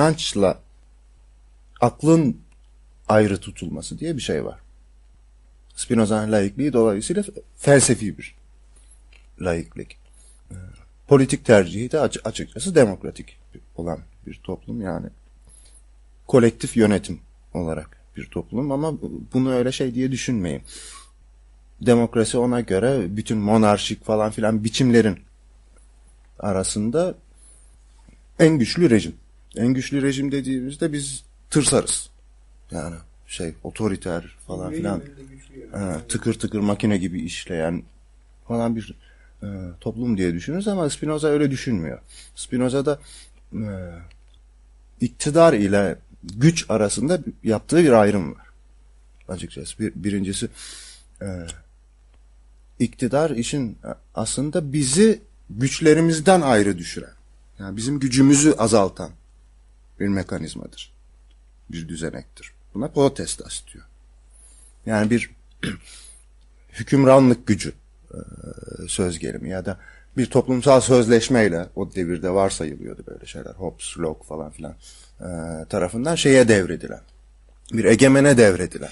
inançla aklın ayrı tutulması diye bir şey var. Spinoza'nın laikliği dolayısıyla felsefi bir laiklik. Politik tercihi de açıkçası demokratik olan bir toplum yani kolektif yönetim olarak bir toplum ama bunu öyle şey diye düşünmeyin. Demokrasi ona göre bütün monarşik falan filan biçimlerin arasında en güçlü rejim. En güçlü rejim dediğimizde biz tırsarız. Yani şey otoriter falan filan e, tıkır tıkır makine gibi işleyen falan bir e, toplum diye düşünürüz ama Spinoza öyle düşünmüyor. Spinoza'da e, iktidar ile güç arasında yaptığı bir ayrım var. Açıkçası bir, birincisi e, iktidar işin aslında bizi güçlerimizden ayrı düşüren, yani bizim gücümüzü azaltan bir mekanizmadır. Bir düzenektir. Buna potestas diyor. Yani bir hükümranlık gücü e, söz gelimi ya da bir toplumsal sözleşmeyle o devirde varsayılıyordu böyle şeyler. Hobbes, Locke falan filan e, tarafından şeye devredilen. Bir egemene devredilen.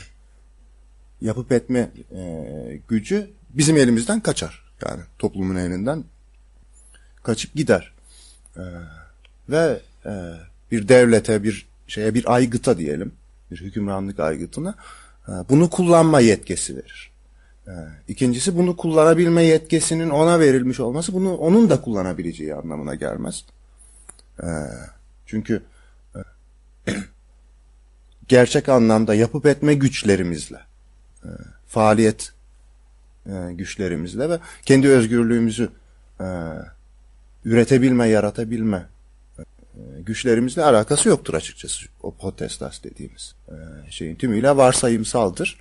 Yapıp etme e, gücü bizim elimizden kaçar. Yani toplumun elinden kaçıp gider. ve bir devlete, bir şeye, bir aygıta diyelim, bir hükümranlık aygıtına bunu kullanma yetkisi verir. İkincisi bunu kullanabilme yetkisinin ona verilmiş olması bunu onun da kullanabileceği anlamına gelmez. Çünkü gerçek anlamda yapıp etme güçlerimizle, faaliyet güçlerimizle ve kendi özgürlüğümüzü üretebilme, yaratabilme güçlerimizle alakası yoktur açıkçası. O potestas dediğimiz şeyin tümüyle varsayımsaldır.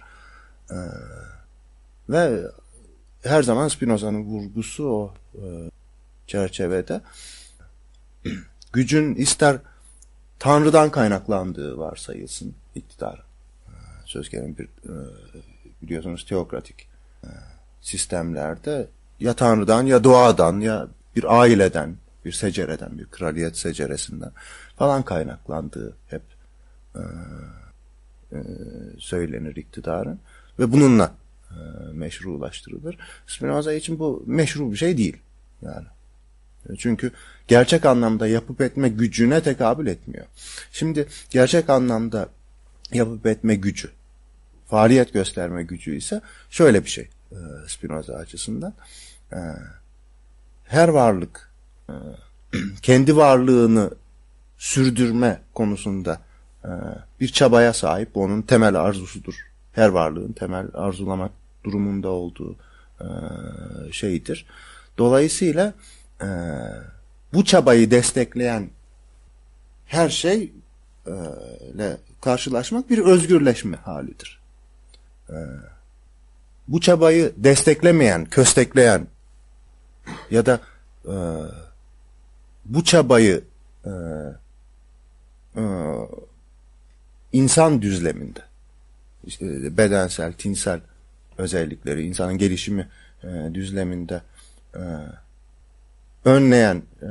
Ve her zaman Spinoza'nın vurgusu o çerçevede gücün ister Tanrı'dan kaynaklandığı varsayılsın iktidar. Söz gelimi bir biliyorsunuz teokratik sistemlerde ya Tanrı'dan ya doğadan ya bir aileden, bir secereden, bir kraliyet seceresinden falan kaynaklandığı hep e, e, söylenir iktidarın ve bununla e, meşrulaştırılır. Spinoza için bu meşru bir şey değil. Yani çünkü gerçek anlamda yapıp etme gücüne tekabül etmiyor. Şimdi gerçek anlamda yapıp etme gücü, faaliyet gösterme gücü ise şöyle bir şey e, Spinoza açısından. E, her varlık kendi varlığını sürdürme konusunda bir çabaya sahip. Onun temel arzusudur. Her varlığın temel arzulamak durumunda olduğu şeydir. Dolayısıyla bu çabayı destekleyen her şey ile karşılaşmak bir özgürleşme halidir. Bu çabayı desteklemeyen, köstekleyen ya da e, bu çabayı e, e, insan düzleminde işte bedensel, tinsel özellikleri, insanın gelişimi e, düzleminde e, önleyen e,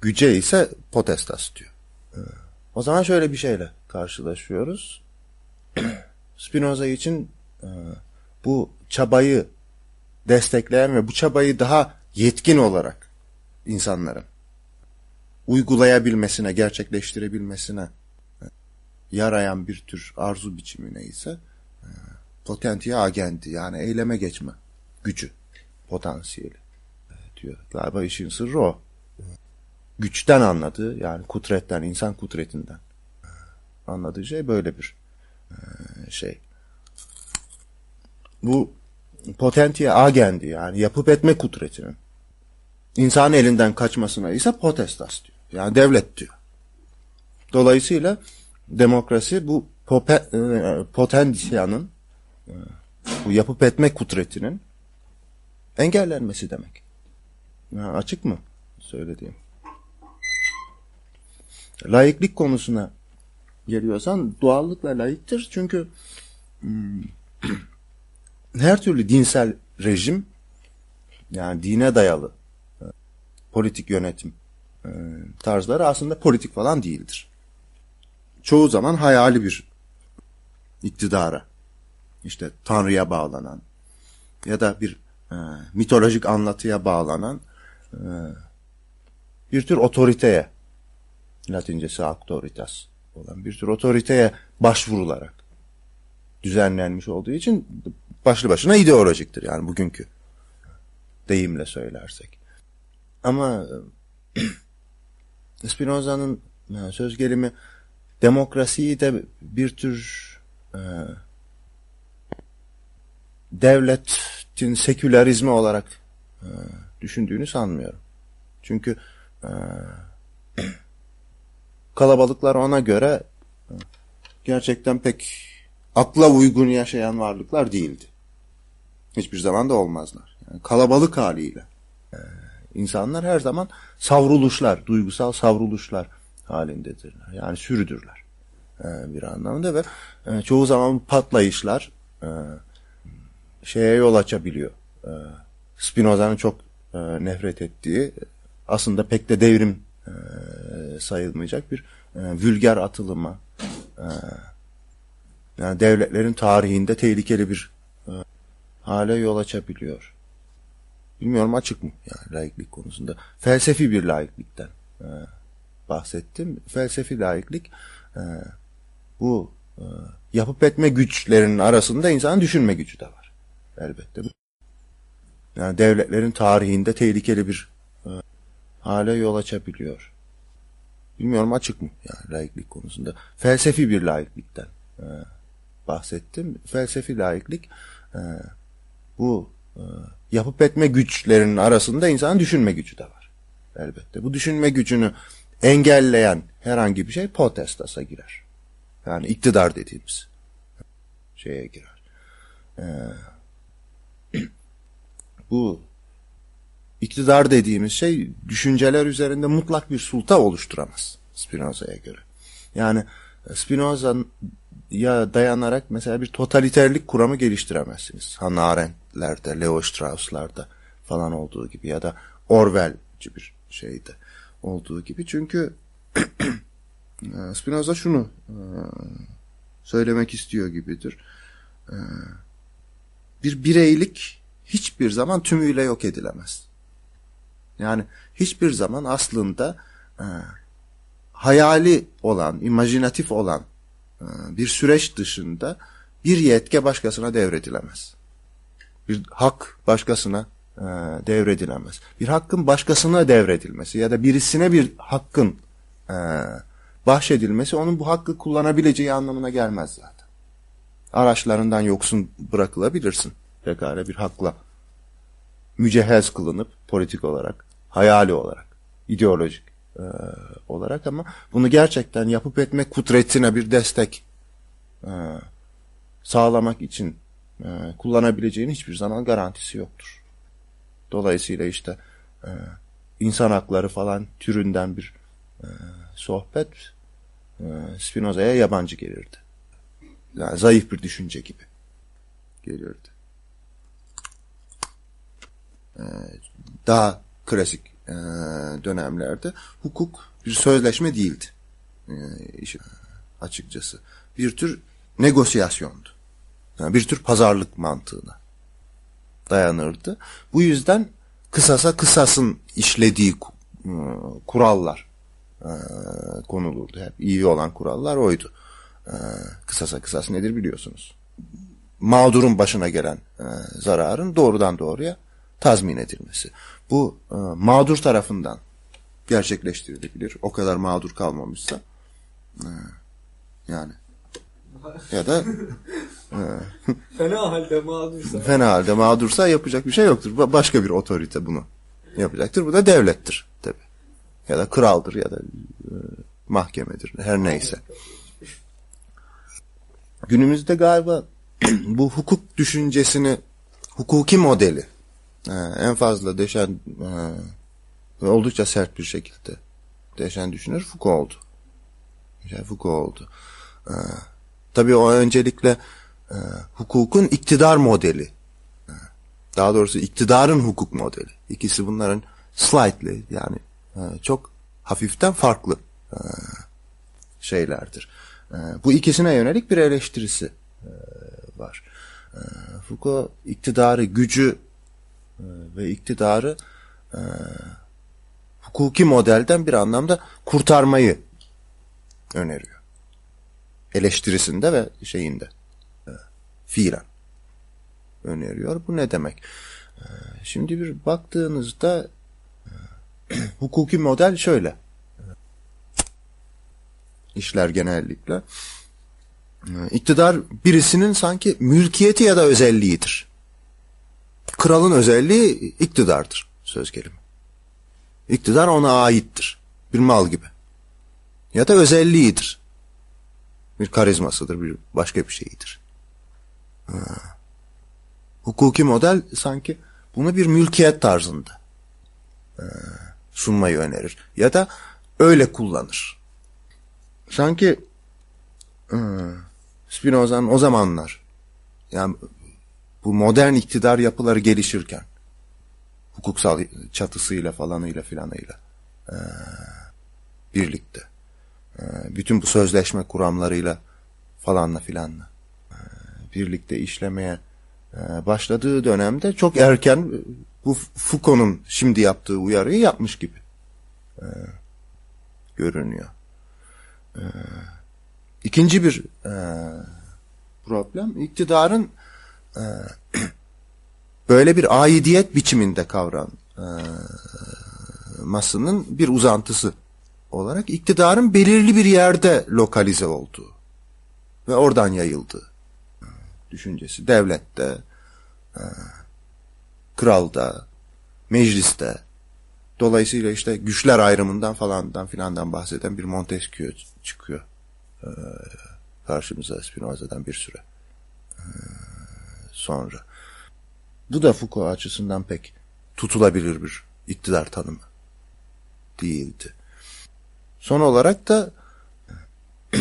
güce ise potestas diyor. E, o zaman şöyle bir şeyle karşılaşıyoruz. Spinoza için e, bu çabayı destekleyen ve bu çabayı daha yetkin olarak insanların uygulayabilmesine, gerçekleştirebilmesine yarayan bir tür arzu biçimi neyse e, potentiya agenti yani eyleme geçme gücü, potansiyeli e, diyor. Galiba işin sırrı o. Güçten anladığı yani kudretten, insan kudretinden e, anladığı şey böyle bir şey. Bu potentiye agendi yani yapıp etme kudretinin insan elinden kaçmasına ise potestas diyor. Yani devlet diyor. Dolayısıyla demokrasi bu e, potentiyanın e, bu yapıp etme kudretinin engellenmesi demek. Ya açık mı söylediğim? Layıklık konusuna geliyorsan doğallıkla layıktır. Çünkü hmm, her türlü dinsel rejim yani dine dayalı e, politik yönetim tarzları aslında politik falan değildir. Çoğu zaman hayali bir iktidara, işte Tanrı'ya bağlanan ya da bir e, mitolojik anlatıya bağlanan e, bir tür otoriteye, Latincesi autoritas olan bir tür otoriteye başvurularak düzenlenmiş olduğu için başlı başına ideolojiktir yani bugünkü deyimle söylersek. Ama Spinoza'nın söz gelimi demokrasiyi de bir tür e, devletin sekülerizmi olarak e, düşündüğünü sanmıyorum. Çünkü e, kalabalıklar ona göre e, gerçekten pek akla uygun yaşayan varlıklar değildi. Hiçbir zaman da olmazlar. Yani kalabalık haliyle e, insanlar her zaman savruluşlar, duygusal savruluşlar halindedirler. Yani sürüdürler e, bir anlamda ve e, çoğu zaman patlayışlar e, şeye yol açabiliyor. Spinoza'nın çok nefret ettiği aslında pek de devrim sayılmayacak bir e, vulgar atılıma yani devletlerin tarihinde tehlikeli bir hale yol açabiliyor. Bilmiyorum açık mı yani laiklik konusunda. Felsefi bir laiklikten e, bahsettim. Felsefi laiklik e, bu e, yapıp etme güçlerinin arasında insanın düşünme gücü de var. Elbette. Yani devletlerin tarihinde tehlikeli bir e, hale yol açabiliyor. Bilmiyorum açık mı yani laiklik konusunda. Felsefi bir laiklikten e, bahsettim. Felsefi laiklik e, bu yapıp etme güçlerinin arasında insanın düşünme gücü de var. Elbette. Bu düşünme gücünü engelleyen herhangi bir şey potestasa girer. Yani iktidar dediğimiz şeye girer. Ee, bu iktidar dediğimiz şey düşünceler üzerinde mutlak bir sulta oluşturamaz Spinoza'ya göre. Yani Spinoza'ya dayanarak mesela bir totaliterlik kuramı geliştiremezsiniz. Hannah Arendt'lerde, Leo Strauss'larda falan olduğu gibi ya da Orwell'ci bir şeyde olduğu gibi. Çünkü Spinoza şunu söylemek istiyor gibidir. Bir bireylik hiçbir zaman tümüyle yok edilemez. Yani hiçbir zaman aslında hayali olan, imajinatif olan bir süreç dışında bir yetke başkasına devredilemez. Bir hak başkasına e, devredilemez. Bir hakkın başkasına devredilmesi ya da birisine bir hakkın e, bahşedilmesi onun bu hakkı kullanabileceği anlamına gelmez zaten. Araçlarından yoksun bırakılabilirsin. Pekala bir hakla mücehhez kılınıp politik olarak, hayali olarak, ideolojik e, olarak ama bunu gerçekten yapıp etmek kudretine bir destek e, sağlamak için e, kullanabileceğin hiçbir zaman garantisi yoktur. Dolayısıyla işte e, insan hakları falan türünden bir e, sohbet e, Spinoza'ya yabancı gelirdi. Yani zayıf bir düşünce gibi gelirdi. E, daha klasik e, dönemlerde hukuk bir sözleşme değildi. E, açıkçası. Bir tür negosyasyondu. Yani bir tür pazarlık mantığına dayanırdı. Bu yüzden kısasa kısasın işlediği e, kurallar e, konulurdu. Hep iyi olan kurallar oydu. E, kısasa kısas nedir biliyorsunuz. Mağdurun başına gelen zararın doğrudan doğruya tazmin edilmesi. Bu mağdur tarafından gerçekleştirilebilir. O kadar mağdur kalmamışsa. Yani ya da fena halde mağdursa. Fena halde mağdursa yapacak bir şey yoktur. Başka bir otorite bunu yapacaktır. Bu da devlettir tabi. Ya da kraldır ya da e, mahkemedir. Her neyse. Günümüzde galiba bu hukuk düşüncesini hukuki modeli e, en fazla deşen ve oldukça sert bir şekilde deşen düşünür Foucault oldu. Yani Foucault oldu. Tabii o öncelikle hukukun iktidar modeli. Daha doğrusu iktidarın hukuk modeli. İkisi bunların slightly yani çok hafiften farklı şeylerdir. Bu ikisine yönelik bir eleştirisi var. Foucault iktidarı, gücü ve iktidarı e, hukuki modelden bir anlamda kurtarmayı öneriyor. Eleştirisinde ve şeyinde e, fiilen öneriyor. Bu ne demek? E, şimdi bir baktığınızda e, hukuki model şöyle işler genellikle. İktidar birisinin sanki mülkiyeti ya da özelliğidir. Kralın özelliği iktidardır söz gelimi. İktidar ona aittir. Bir mal gibi. Ya da özelliğidir. Bir karizmasıdır, bir başka bir şeyidir. Ha. Hukuki model sanki bunu bir mülkiyet tarzında e, sunmayı önerir. Ya da öyle kullanır. Sanki e, Spinoza'nın o zamanlar yani bu modern iktidar yapıları gelişirken hukuksal çatısıyla falanıyla filanıyla e, birlikte e, bütün bu sözleşme kuramlarıyla falanla filanla e, birlikte işlemeye e, başladığı dönemde çok erken bu Foucault'un şimdi yaptığı uyarıyı yapmış gibi e, görünüyor. E, ikinci bir e, problem iktidarın e, böyle bir aidiyet biçiminde kavranmasının e, bir uzantısı olarak iktidarın belirli bir yerde lokalize olduğu ve oradan yayıldığı düşüncesi. Devlette, e, kralda, mecliste, dolayısıyla işte güçler ayrımından falandan filandan bahseden bir Montesquieu çıkıyor e, karşımıza Spinoza'dan bir süre sonra. Bu da Foucault açısından pek tutulabilir bir iktidar tanımı değildi. Son olarak da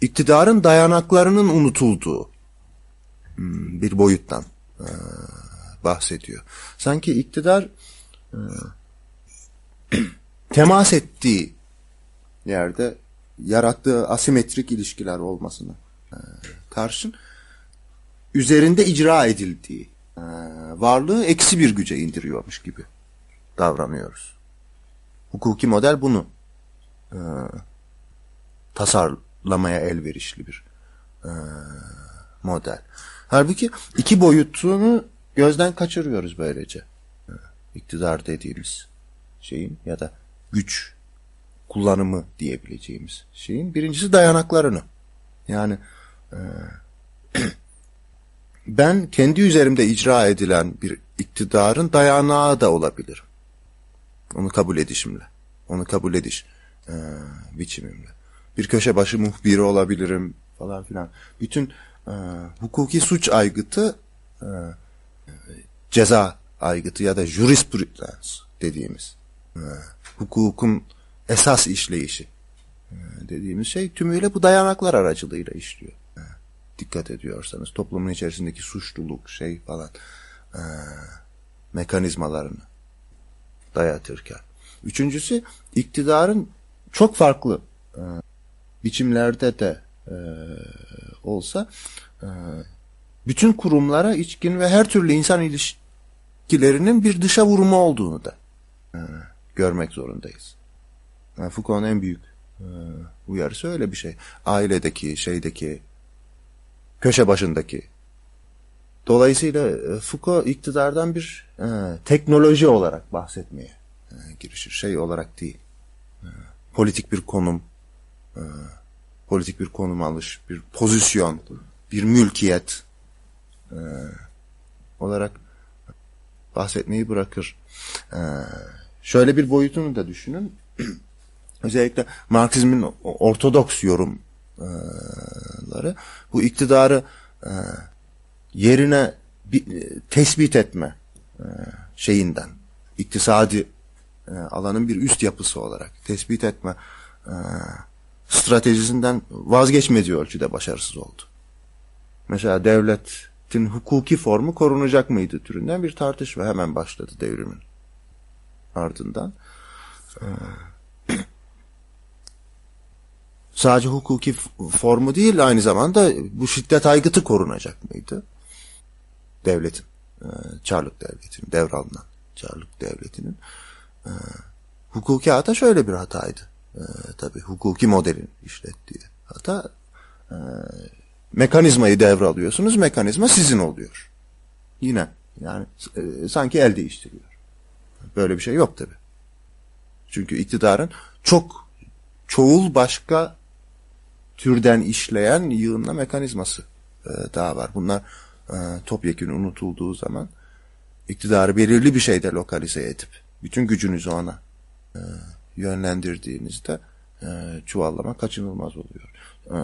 iktidarın dayanaklarının unutulduğu hmm, bir boyuttan e, bahsediyor. Sanki iktidar e, temas ettiği yerde yarattığı asimetrik ilişkiler olmasına e, karşın üzerinde icra edildiği e, varlığı eksi bir güce indiriyormuş gibi davranıyoruz. Hukuki model bunu e, tasarlamaya elverişli bir e, model. Halbuki iki boyutunu gözden kaçırıyoruz böylece. E, iktidar dediğimiz şeyin ya da güç kullanımı diyebileceğimiz şeyin birincisi dayanaklarını. Yani e, ben kendi üzerimde icra edilen bir iktidarın dayanağı da olabilir. Onu kabul edişimle. Onu kabul ediş e, biçimimle. Bir köşe başı muhbiri olabilirim falan filan. Bütün e, hukuki suç aygıtı e, ceza aygıtı ya da jurisprudence dediğimiz e, hukukun esas işleyişi e, dediğimiz şey tümüyle bu dayanaklar aracılığıyla işliyor dikkat ediyorsanız toplumun içerisindeki suçluluk şey falan e, mekanizmalarını dayatırken. Üçüncüsü iktidarın çok farklı e, biçimlerde de e, olsa e, bütün kurumlara içkin ve her türlü insan ilişkilerinin bir dışa vurumu olduğunu da e, görmek zorundayız. Yani Foucault'un en büyük e, uyarısı öyle bir şey. Ailedeki, şeydeki, köşe başındaki. Dolayısıyla e, Foucault iktidardan bir e, teknoloji olarak bahsetmeye e, girişir. Şey olarak değil. E, politik bir konum, e, politik bir konum alış, bir pozisyon, bir mülkiyet e, olarak bahsetmeyi bırakır. E, şöyle bir boyutunu da düşünün. Özellikle Marksizmin ortodoks yorum bu iktidarı e, yerine bir, e, tespit etme e, şeyinden iktisadi e, alanın bir üst yapısı olarak tespit etme e, stratejisinden vazgeçmediği ölçüde başarısız oldu. Mesela devletin hukuki formu korunacak mıydı türünden bir tartışma hemen başladı devrimin ardından. Sadece hukuki formu değil aynı zamanda bu şiddet aygıtı korunacak mıydı? Devletin, e, Çarlık Devleti'nin, devralınan Çarlık Devleti'nin e, hukuki hata şöyle bir hataydı. E, tabii hukuki modelin işlettiği hata mekanizmayı devralıyorsunuz, mekanizma sizin oluyor. Yine yani sanki el değiştiriyor. Böyle bir şey yok tabii. Çünkü iktidarın çok çoğul başka türden işleyen yığınla mekanizması e, daha var. Bunlar e, topyekun unutulduğu zaman iktidarı belirli bir şeyde lokalize edip bütün gücünüzü ona e, yönlendirdiğinizde e, çuvallama kaçınılmaz oluyor. E,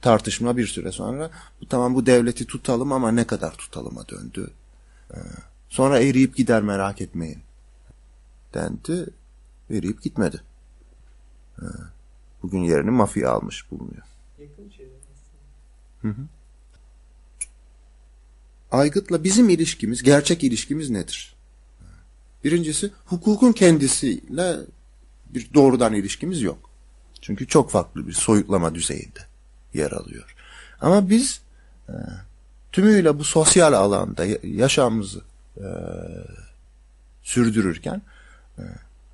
tartışma bir süre sonra tamam bu devleti tutalım ama ne kadar tutalıma döndü. E, sonra eriyip gider merak etmeyin dendi. Eriyip gitmedi. E, bugün yerini mafya almış bulunuyor. Hı hı. Aygıt'la bizim ilişkimiz, gerçek ilişkimiz nedir? Birincisi hukukun kendisiyle bir doğrudan ilişkimiz yok. Çünkü çok farklı bir soyutlama düzeyinde yer alıyor. Ama biz e, tümüyle bu sosyal alanda yaşamımızı e, sürdürürken e,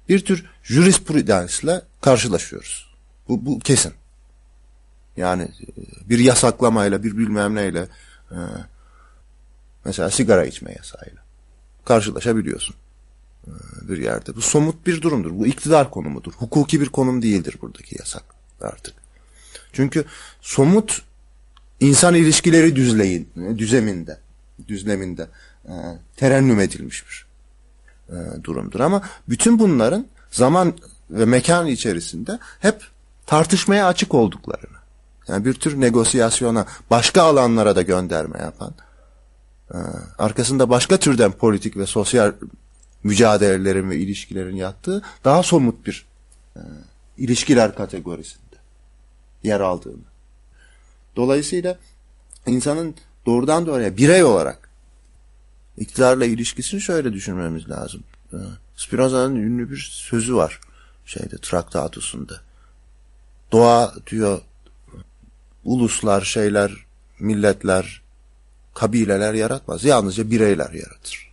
bir tür jurisprudansla karşılaşıyoruz. Bu, bu kesin. Yani e, bir yasaklamayla, bir bilmem neyle e, mesela sigara içme yasağıyla karşılaşabiliyorsun e, bir yerde. Bu somut bir durumdur. Bu iktidar konumudur. Hukuki bir konum değildir buradaki yasak artık. Çünkü somut insan ilişkileri düzleyin, düzeminde, düzleminde terennüm edilmiş bir durumdur. Ama bütün bunların zaman ve mekan içerisinde hep tartışmaya açık olduklarını, yani bir tür negosyasyona, başka alanlara da gönderme yapan, arkasında başka türden politik ve sosyal mücadelelerin ve ilişkilerin yattığı daha somut bir ilişkiler kategorisinde yer aldığını. Dolayısıyla insanın doğrudan doğruya birey olarak iktidarla ilişkisini şöyle düşünmemiz lazım. Spinoza'nın ünlü bir sözü var şeyde Traktatus'unda. Doğa diyor uluslar, şeyler, milletler, kabileler yaratmaz. Yalnızca bireyler yaratır.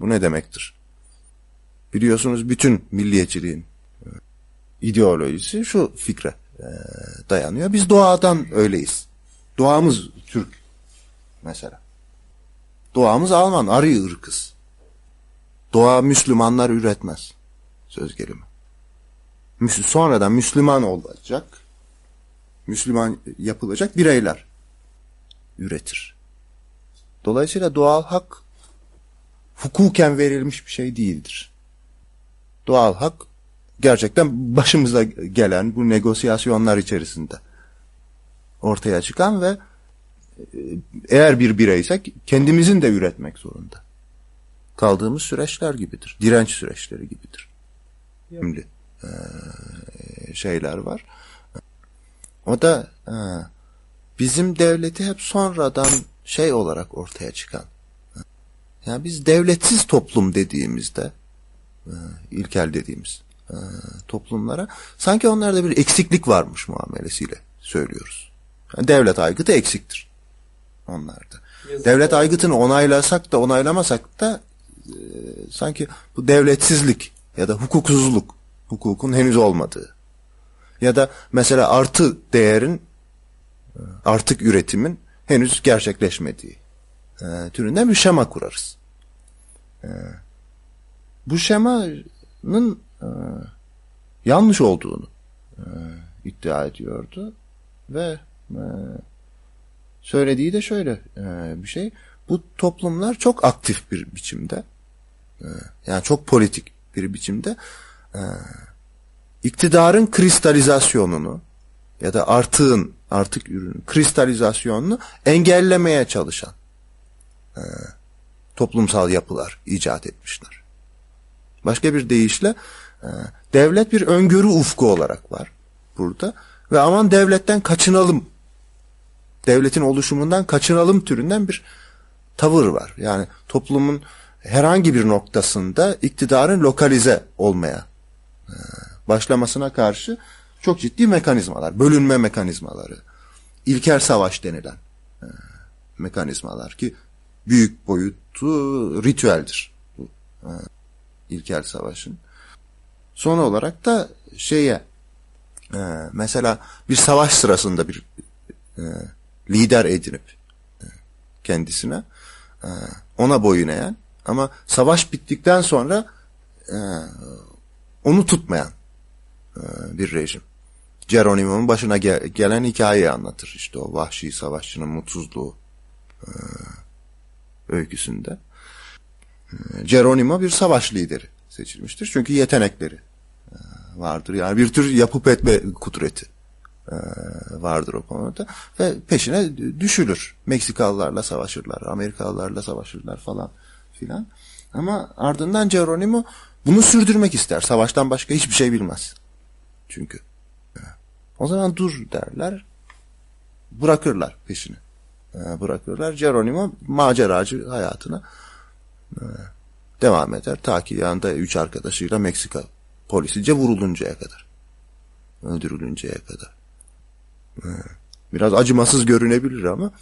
Bu ne demektir? Biliyorsunuz bütün milliyetçiliğin e, ideolojisi şu fikre e, dayanıyor. Biz doğadan öyleyiz. Doğamız Türk mesela. Doğamız Alman, arı ırkız. Doğa Müslümanlar üretmez. Söz gelimi. Sonradan Müslüman olacak, Müslüman yapılacak bireyler üretir. Dolayısıyla doğal hak hukuken verilmiş bir şey değildir. Doğal hak gerçekten başımıza gelen bu negosyasyonlar içerisinde ortaya çıkan ve e, eğer bir bireysek kendimizin de üretmek zorunda. Kaldığımız süreçler gibidir. Direnç süreçleri gibidir. Şimdi e, şeyler var. O da e, bizim devleti hep sonradan şey olarak ortaya çıkan. Yani biz devletsiz toplum dediğimizde e, ilkel dediğimiz e, toplumlara sanki onlarda bir eksiklik varmış muamelesiyle söylüyoruz. Yani devlet aygıtı eksiktir onlarda. Yazık devlet aygıtını onaylasak da onaylamasak da e, sanki bu devletsizlik ya da hukuksuzluk hukukun henüz olmadığı ya da mesela artı değerin artık üretimin henüz gerçekleşmediği e, türünden bir şema kurarız. E, bu şemanın e, yanlış olduğunu e, iddia ediyordu ve e, söylediği de şöyle e, bir şey. Bu toplumlar çok aktif bir biçimde e, yani çok politik bir biçimde e, iktidarın kristalizasyonunu ya da artığın artık ürünün kristalizasyonunu engellemeye çalışan e, toplumsal yapılar icat etmişler. Başka bir deyişle e, devlet bir öngörü ufku olarak var burada ve aman devletten kaçınalım devletin oluşumundan kaçınalım türünden bir tavır var. Yani toplumun herhangi bir noktasında iktidarın lokalize olmaya başlamasına karşı çok ciddi mekanizmalar, bölünme mekanizmaları, ilker savaş denilen e, mekanizmalar ki büyük boyutu ritüeldir bu e, savaşın. Son olarak da şeye e, mesela bir savaş sırasında bir e, lider edinip kendisine ona boyun eğen ama savaş bittikten sonra onu tutmayan bir rejim. Geronimo'nun başına gel gelen hikayeyi anlatır. İşte o vahşi savaşçının mutsuzluğu e, öyküsünde. E, Geronimo bir savaş lideri seçilmiştir. Çünkü yetenekleri e, vardır. Yani bir tür yapıp etme kudreti e, vardır o konuda. Ve peşine düşülür. Meksikalılarla savaşırlar, Amerikalılarla savaşırlar falan filan. Ama ardından Geronimo bunu sürdürmek ister. Savaştan başka hiçbir şey bilmez. Çünkü. O zaman dur derler. Bırakırlar peşini. Bırakırlar. Geronimo maceracı hayatına devam eder. Ta ki yanında üç arkadaşıyla Meksika polisice vuruluncaya kadar. Öldürülünceye kadar. Biraz acımasız görünebilir ama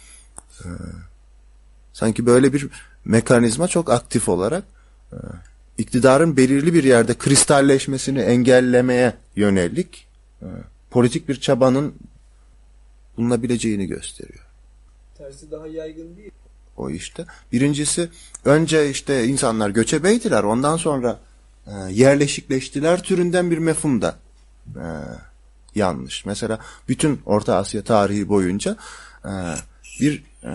sanki böyle bir mekanizma çok aktif olarak iktidarın belirli bir yerde kristalleşmesini engellemeye yönelik politik bir çabanın bulunabileceğini gösteriyor. Tersi daha yaygın değil. O işte. Birincisi önce işte insanlar göçebeydiler ondan sonra e, yerleşikleştiler türünden bir mefhum da e, yanlış. Mesela bütün Orta Asya tarihi boyunca e, bir e,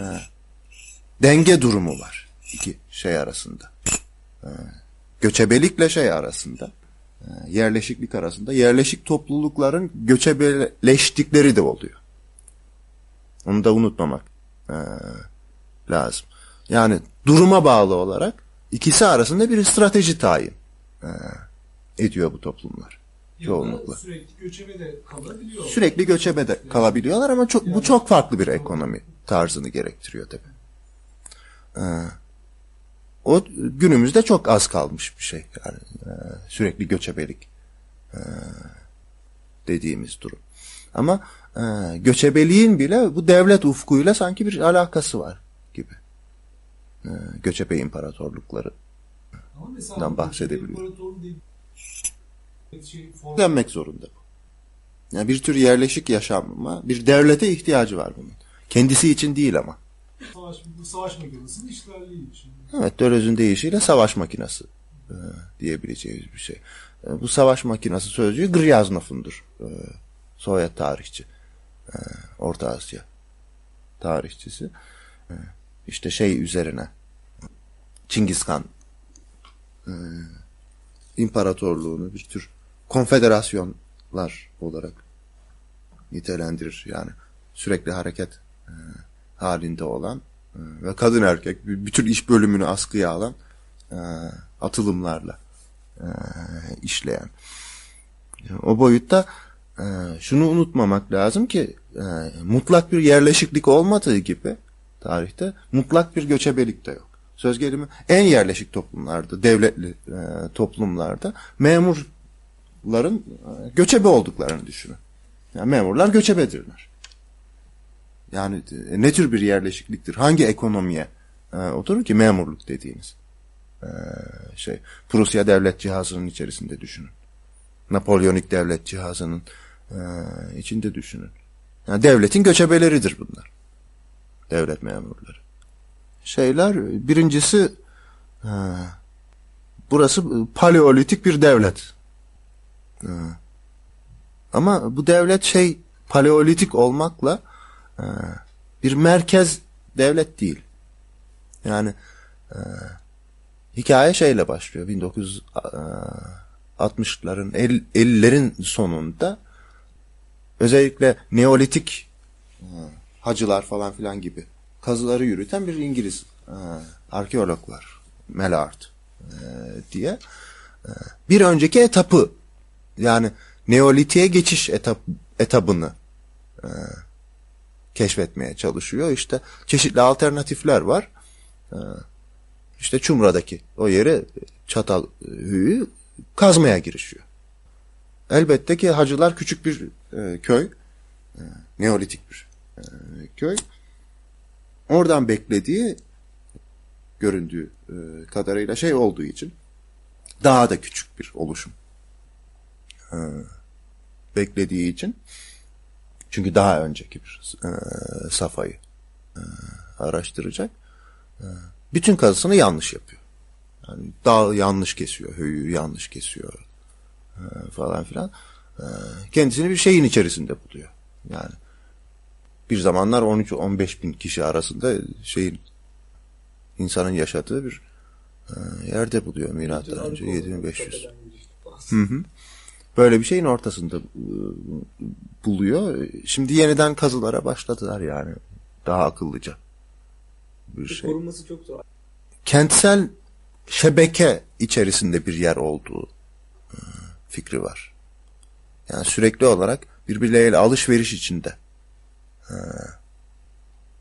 denge durumu var iki şey arasında. E, göçebelikle şey arasında, e, yerleşiklik arasında, yerleşik toplulukların göçebeleştikleri de oluyor. Onu da unutmamak e, lazım. Yani duruma bağlı olarak ikisi arasında bir strateji tayin e, ediyor bu toplumlar. Çoğunlukla. Sürekli göçebe kalabiliyor. Sürekli göçebe kalabiliyorlar ama çok, yani, bu çok farklı bir ekonomi tarzını gerektiriyor tabii. Ee, o günümüzde çok az kalmış bir şey. Yani e, sürekli göçebelik e, dediğimiz durum. Ama e, göçebeliğin bile bu devlet ufkuyla sanki bir alakası var gibi. E, göçebe imparatorlukları dan bahsedebiliyor. Şey, Denmek zorunda bu. Yani bir tür yerleşik yaşamma, bir devlete ihtiyacı var bunun. Kendisi için değil ama. Savaş, savaş makinesinin işlerliği için. Evet, Döloz'un deyişiyle savaş makinesi e, diyebileceğimiz bir şey. E, bu savaş makinesi sözcüğü Gryaznov'undur. E, Sovyet tarihçi. E, Orta Asya tarihçisi. E, işte şey üzerine Çingiz Han e, imparatorluğunu bir tür konfederasyonlar olarak nitelendirir. Yani sürekli hareket e, halinde olan e, ve kadın erkek bütün iş bölümünü askıya alan e, atılımlarla e, işleyen. O boyutta şunu unutmamak lazım ki mutlak bir yerleşiklik olmadığı gibi tarihte mutlak bir göçebelik de yok. Söz gelimi en yerleşik toplumlarda, devletli toplumlarda memurların göçebe olduklarını düşünün. Yani memurlar göçebedirler. Yani e, ne tür bir yerleşikliktir? Hangi ekonomiye e, oturur ki memurluk dediğiniz e, şey? Prusya devlet cihazının içerisinde düşünün. Napolyonik devlet cihazının e, içinde düşünün. Yani devletin göçebeleridir bunlar. Devlet memurları. Şeyler birincisi e, burası paleolitik bir devlet. E, ama bu devlet şey paleolitik olmakla bir merkez devlet değil. Yani e, hikaye şeyle başlıyor. 1960'ların 50'lerin sonunda özellikle Neolitik e, hacılar falan filan gibi kazıları yürüten bir İngiliz e, arkeolog var. Mellard e, diye. E, bir önceki etapı yani Neolitik'e geçiş etap, etabını e, keşfetmeye çalışıyor. İşte çeşitli alternatifler var. Ee, işte Çumra'daki o yeri çatal hüyü kazmaya girişiyor. elbette ki Hacılar küçük bir e, köy. E, neolitik bir e, köy. Oradan beklediği göründüğü e, kadarıyla şey olduğu için daha da küçük bir oluşum. Beklediği için çünkü daha önceki bir e, safayı e, araştıracak. E, bütün kazısını yanlış yapıyor. Yani dağı yanlış kesiyor, höyüğü yanlış kesiyor e, falan filan. E, kendisini bir şeyin içerisinde buluyor. Yani bir zamanlar 13-15 bin kişi arasında şeyin insanın yaşadığı bir e, yerde buluyor milattan önce 7500. Hı hı. Böyle bir şeyin ortasında e, buluyor. Şimdi yeniden kazılara başladılar yani. Daha akıllıca bir şey. Korunması çok zor. Kentsel şebeke içerisinde bir yer olduğu e, fikri var. Yani sürekli olarak birbirleriyle alışveriş içinde e,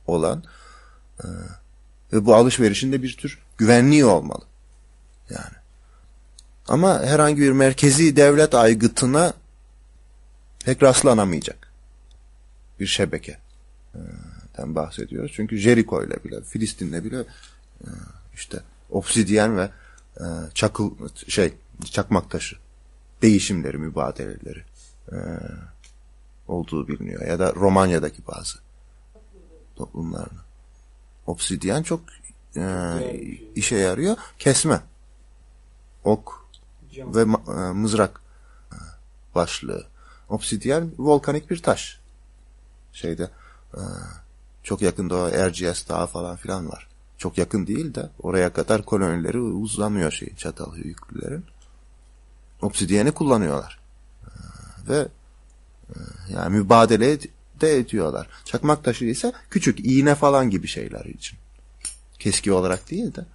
olan ve bu alışverişinde bir tür güvenliği olmalı. Yani. Ama herhangi bir merkezi devlet aygıtına pek rastlanamayacak bir şebeke den bahsediyoruz. Çünkü Jericho ile bile, Filistin'le bile işte obsidyen ve çakıl şey çakmak taşı değişimleri, mübadeleleri olduğu biliniyor. Ya da Romanya'daki bazı toplumlarına. Obsidyen çok işe yarıyor. Kesme. Ok ve mızrak başlığı. Obsidyen volkanik bir taş. Şeyde çok yakında o Erciyes Dağı falan filan var. Çok yakın değil de oraya kadar kolonileri uzanıyor şey çatal yüklülerin. Obsidiyeni kullanıyorlar. Ve yani mübadele de ediyorlar. Çakmak taşı ise küçük iğne falan gibi şeyler için. Keski olarak değil de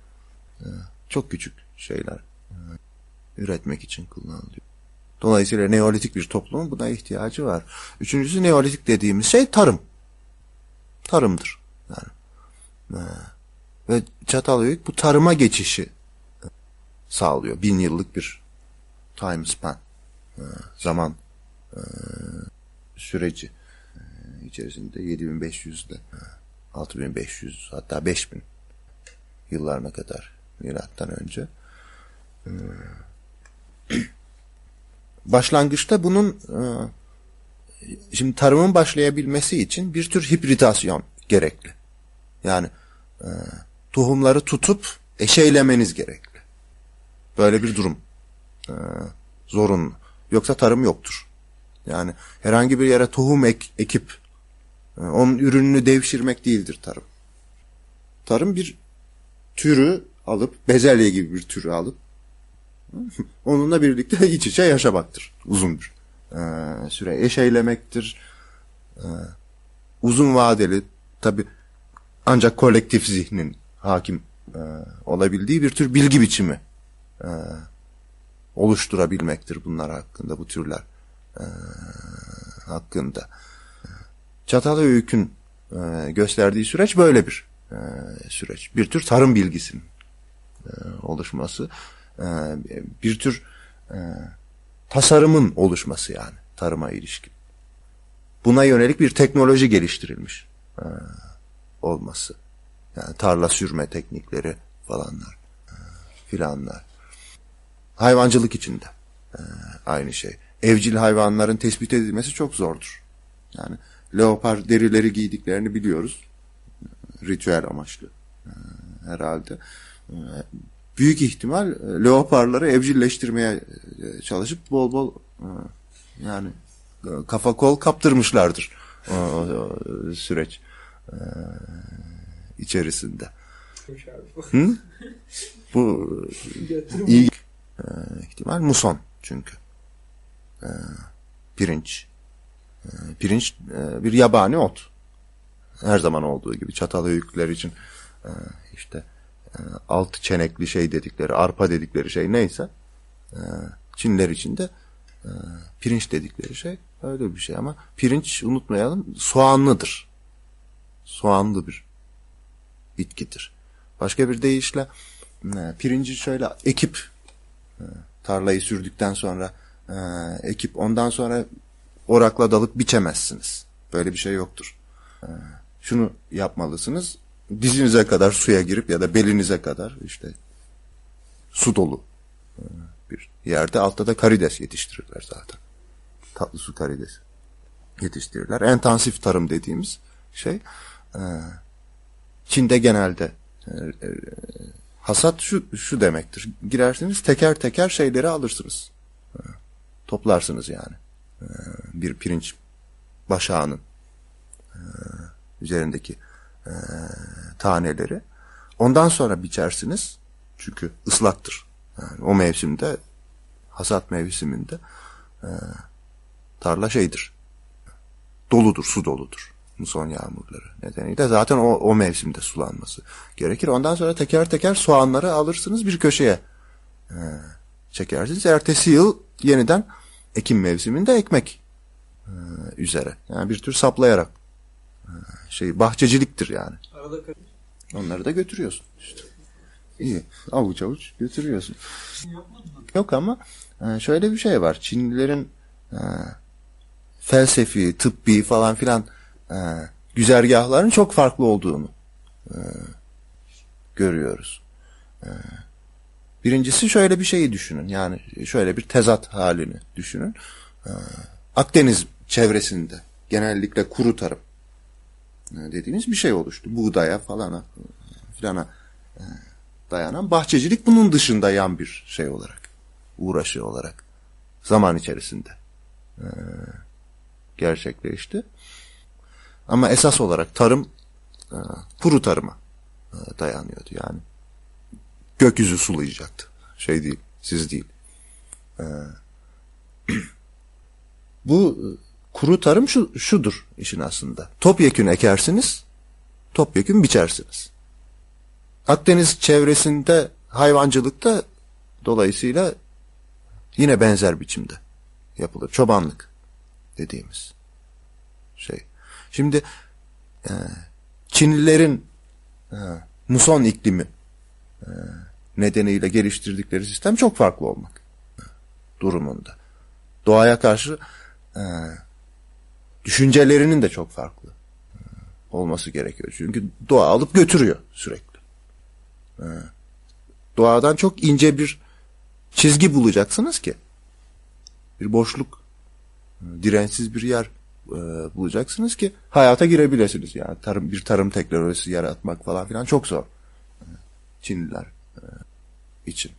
çok küçük şeyler üretmek için kullanılıyor. Dolayısıyla neolitik bir toplumun buna ihtiyacı var. Üçüncüsü neolitik dediğimiz şey tarım. Tarımdır. Yani. Ve Çatalhöyük bu tarıma geçişi sağlıyor. Bin yıllık bir time span. Zaman süreci içerisinde 7500'de 6500 hatta 5000 yıllarına kadar milattan önce başlangıçta bunun şimdi tarımın başlayabilmesi için bir tür hibritasyon gerekli. Yani tohumları tutup eşeylemeniz gerekli. Böyle bir durum zorunlu. Yoksa tarım yoktur. Yani herhangi bir yere tohum ek, ekip onun ürününü devşirmek değildir tarım. Tarım bir türü alıp bezelye gibi bir türü alıp onunla birlikte iç içe yaşamaktır. Uzun bir e, süre. Eşeylemektir. E, uzun vadeli tabi ancak kolektif zihnin hakim e, olabildiği bir tür bilgi biçimi e, oluşturabilmektir bunlar hakkında, bu türler e, hakkında. Çatalhöyük'ün e, gösterdiği süreç böyle bir e, süreç. Bir tür tarım bilgisinin e, oluşması. E, bir tür e, tasarımın oluşması yani tarıma ilişkin. Buna yönelik bir teknoloji geliştirilmiş e, olması. Yani tarla sürme teknikleri falanlar e, filanlar. Hayvancılık içinde aynı şey. Evcil hayvanların tespit edilmesi çok zordur. Yani leopar derileri giydiklerini biliyoruz. Ritüel amaçlı herhalde. Büyük ihtimal e, leoparları evcilleştirmeye e, çalışıp bol bol e, yani kafa kol kaptırmışlardır o, o, süreç içerisinde. Hı? Bu iyi ihtimal muson çünkü. Pirinç. Pirinç bir yabani ot. Her zaman olduğu gibi çatal öğükler için işte altı çenekli şey dedikleri, arpa dedikleri şey neyse e, Çinler için de e, pirinç dedikleri şey öyle bir şey ama pirinç unutmayalım soğanlıdır. Soğanlı bir bitkidir. Başka bir deyişle e, pirinci şöyle ekip tarlayı sürdükten sonra ekip ondan sonra orakla dalıp biçemezsiniz. Böyle bir şey yoktur. Şunu yapmalısınız. Dizinize kadar suya girip ya da belinize kadar işte su dolu e, bir yerde altta da karides yetiştirirler zaten. Tatlı su karides yetiştirirler. Entansif tarım dediğimiz şey e, Çin'de genelde e, hasat şu, şu demektir. Girersiniz teker teker şeyleri alırsınız. Toplarsınız yani. Bir pirinç başağının üzerindeki taneleri. Ondan sonra biçersiniz. Çünkü ıslaktır. Yani o mevsimde hasat mevsiminde e, tarla şeydir. Doludur, su doludur. Muson yağmurları nedeniyle zaten o, o mevsimde sulanması gerekir. Ondan sonra teker teker soğanları alırsınız bir köşeye e, çekersiniz. Ertesi yıl yeniden ekim mevsiminde ekmek e, üzere. Yani bir tür saplayarak e, şey bahçeciliktir yani. Arada Onları da götürüyorsun işte. İyi. Avuç avuç götürüyorsun. Yapmadılar. Yok ama e, şöyle bir şey var. Çinlilerin e, felsefi, tıbbi falan filan e, güzergahların çok farklı olduğunu görüyoruz. Birincisi şöyle bir şeyi düşünün. Yani şöyle bir tezat halini düşünün. Akdeniz çevresinde genellikle kuru tarım dediğimiz bir şey oluştu. Buğdaya falana filana e, dayanan bahçecilik bunun dışında yan bir şey olarak uğraşı olarak zaman içerisinde e, gerçekleşti. Ama esas olarak tarım e, kuru tarıma dayanıyordu yani. Gökyüzü sulayacaktı. Şey değil, siz değil. Bu kuru tarım şu, şudur işin aslında. Topyekün ekersiniz, topyekün biçersiniz. Akdeniz çevresinde hayvancılıkta dolayısıyla yine benzer biçimde yapılır. Çobanlık dediğimiz şey. Şimdi e, Çinlilerin e, muson iklimi e, nedeniyle geliştirdikleri sistem çok farklı olmak durumunda. Doğaya karşı e, düşüncelerinin de çok farklı e, olması gerekiyor. Çünkü doğa alıp götürüyor sürekli. E, doğadan çok ince bir çizgi bulacaksınız ki bir boşluk e, dirençsiz bir yer bulacaksınız ki hayata girebilirsiniz. Yani tarım, bir tarım teknolojisi yaratmak falan filan çok zor. Çinliler için.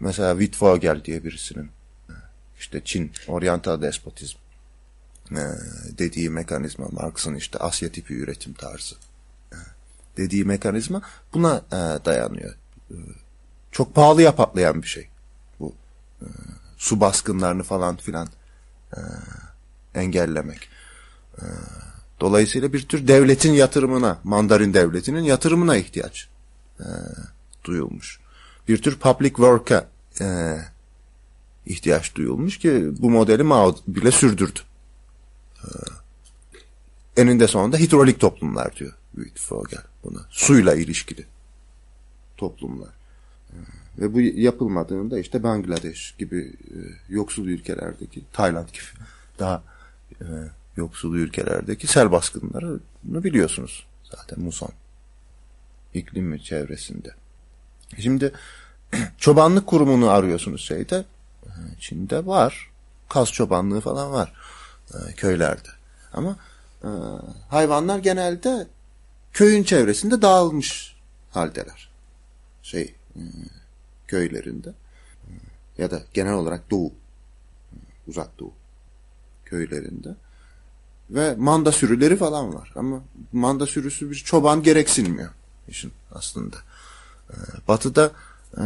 Mesela Wittfogel diye birisinin işte Çin oryantal despotizm dediği mekanizma Marx'ın işte Asya tipi üretim tarzı e, dediği mekanizma buna e, dayanıyor. E, çok pahalıya patlayan bir şey. Bu su baskınlarını falan filan e, engellemek. Dolayısıyla bir tür devletin yatırımına, Mandarin devletinin yatırımına ihtiyaç e, duyulmuş. Bir tür public work'a ihtiyaç duyulmuş ki bu modeli Mao bile sürdürdü. E, eninde sonunda hidrolik toplumlar diyor Wittfogel buna. Suyla ilişkili toplumlar. Ve bu yapılmadığında işte Bangladeş gibi e, yoksul ülkelerdeki, Tayland gibi daha e, yoksul ülkelerdeki sel baskınlarını biliyorsunuz zaten muson iklimi çevresinde. Şimdi çobanlık kurumunu arıyorsunuz şeyde. E, Çin'de var. Kaz çobanlığı falan var köylerde. Ama e, hayvanlar genelde köyün çevresinde dağılmış haldeler. Şey e, köylerinde ya da genel olarak doğu uzak doğu köylerinde ve manda sürüleri falan var ama manda sürüsü bir çoban gereksinmiyor işin aslında. Batı'da e,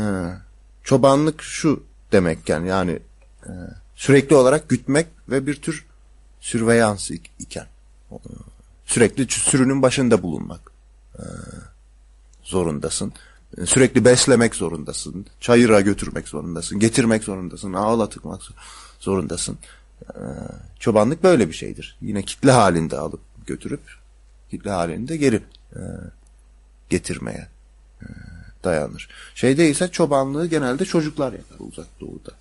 çobanlık şu demekken yani e, sürekli olarak gütmek ve bir tür sürveyans iken sürekli sürünün başında bulunmak e, zorundasın sürekli beslemek zorundasın. Çayıra götürmek zorundasın. Getirmek zorundasın. Ağlatmak zorundasın. Ee, çobanlık böyle bir şeydir. Yine kitle halinde alıp götürüp kitle halinde geri e, getirmeye e, dayanır. Şeyde ise çobanlığı genelde çocuklar yapar uzak doğuda.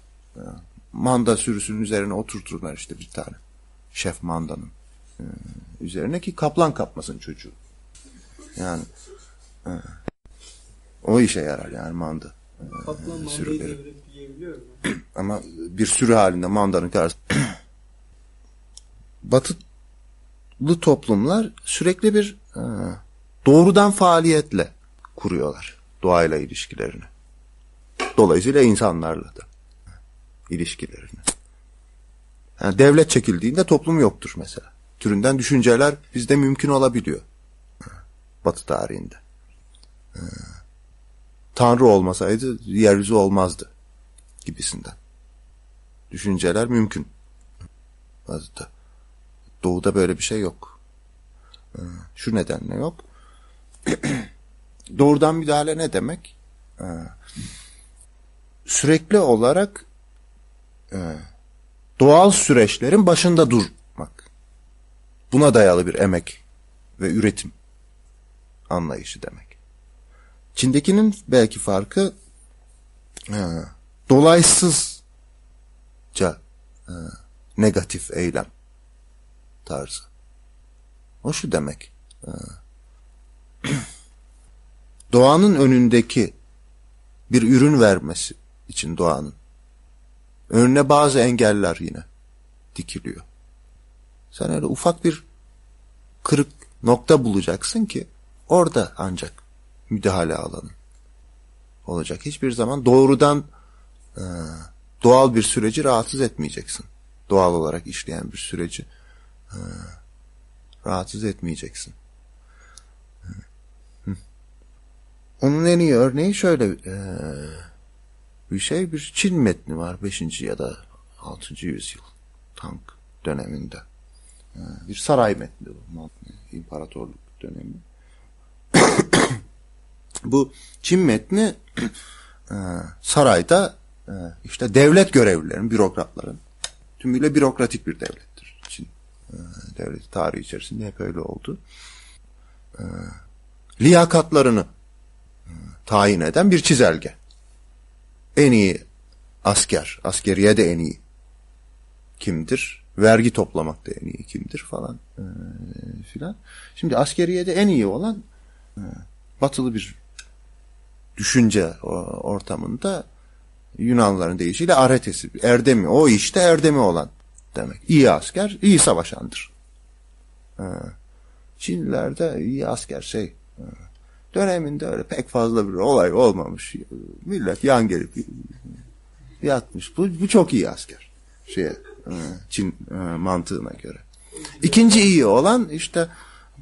Manda sürüsünün üzerine oturturlar işte bir tane. Şef mandanın e, üzerine ki kaplan kapmasın çocuğu. Yani e, o işe yarar yani manda. Kaplan mandayı sürüleri. Ama bir sürü halinde mandanın karşısında. Batılı toplumlar sürekli bir e, doğrudan faaliyetle kuruyorlar doğayla ilişkilerini. Dolayısıyla insanlarla da ilişkilerini. Yani devlet çekildiğinde toplum yoktur mesela. Türünden düşünceler bizde mümkün olabiliyor. Batı tarihinde. Ee, Tanrı olmasaydı yeryüzü olmazdı gibisinden. Düşünceler mümkün. Batı'da. Doğuda böyle bir şey yok. Ee, Şu nedenle yok. Doğrudan müdahale ne demek? Ee, Sürekli olarak e, doğal süreçlerin başında durmak. Buna dayalı bir emek ve üretim anlayışı demek. Çin'dekinin belki farkı e, dolaysızca e, negatif eylem tarzı. O şu demek. e, doğanın önündeki bir ürün vermesi için doğanın önüne bazı engeller yine dikiliyor. Sen öyle ufak bir kırık nokta bulacaksın ki orada ancak müdahale alanın olacak. Hiçbir zaman doğrudan e, doğal bir süreci rahatsız etmeyeceksin. Doğal olarak işleyen bir süreci e, rahatsız etmeyeceksin. Onun en iyi örneği şöyle e, bir şey bir Çin metni var 5. ya da 6. yüzyıl tank döneminde. Bir saray metni bu imparatorluk dönemi. bu Çin metni e, sarayda e, işte devlet görevlilerin, bürokratların tümüyle bürokratik bir devlettir. Çin e, devleti tarihi içerisinde hep öyle oldu. Liyakatlarını tayin eden bir çizelge. En iyi asker, askeriye de en iyi kimdir? Vergi toplamak da en iyi kimdir falan e, filan. Şimdi askeriye de en iyi olan e, batılı bir düşünce ortamında Yunanlıların deyişiyle aretesi, erdemi, o işte erdemi olan demek. İyi asker, iyi savaşandır. Çinlilerde iyi asker şey, döneminde öyle pek fazla bir olay olmamış. Millet yan gelip yatmış. Bu, bu çok iyi asker. Şeye, Çin mantığına göre. İkinci iyi olan işte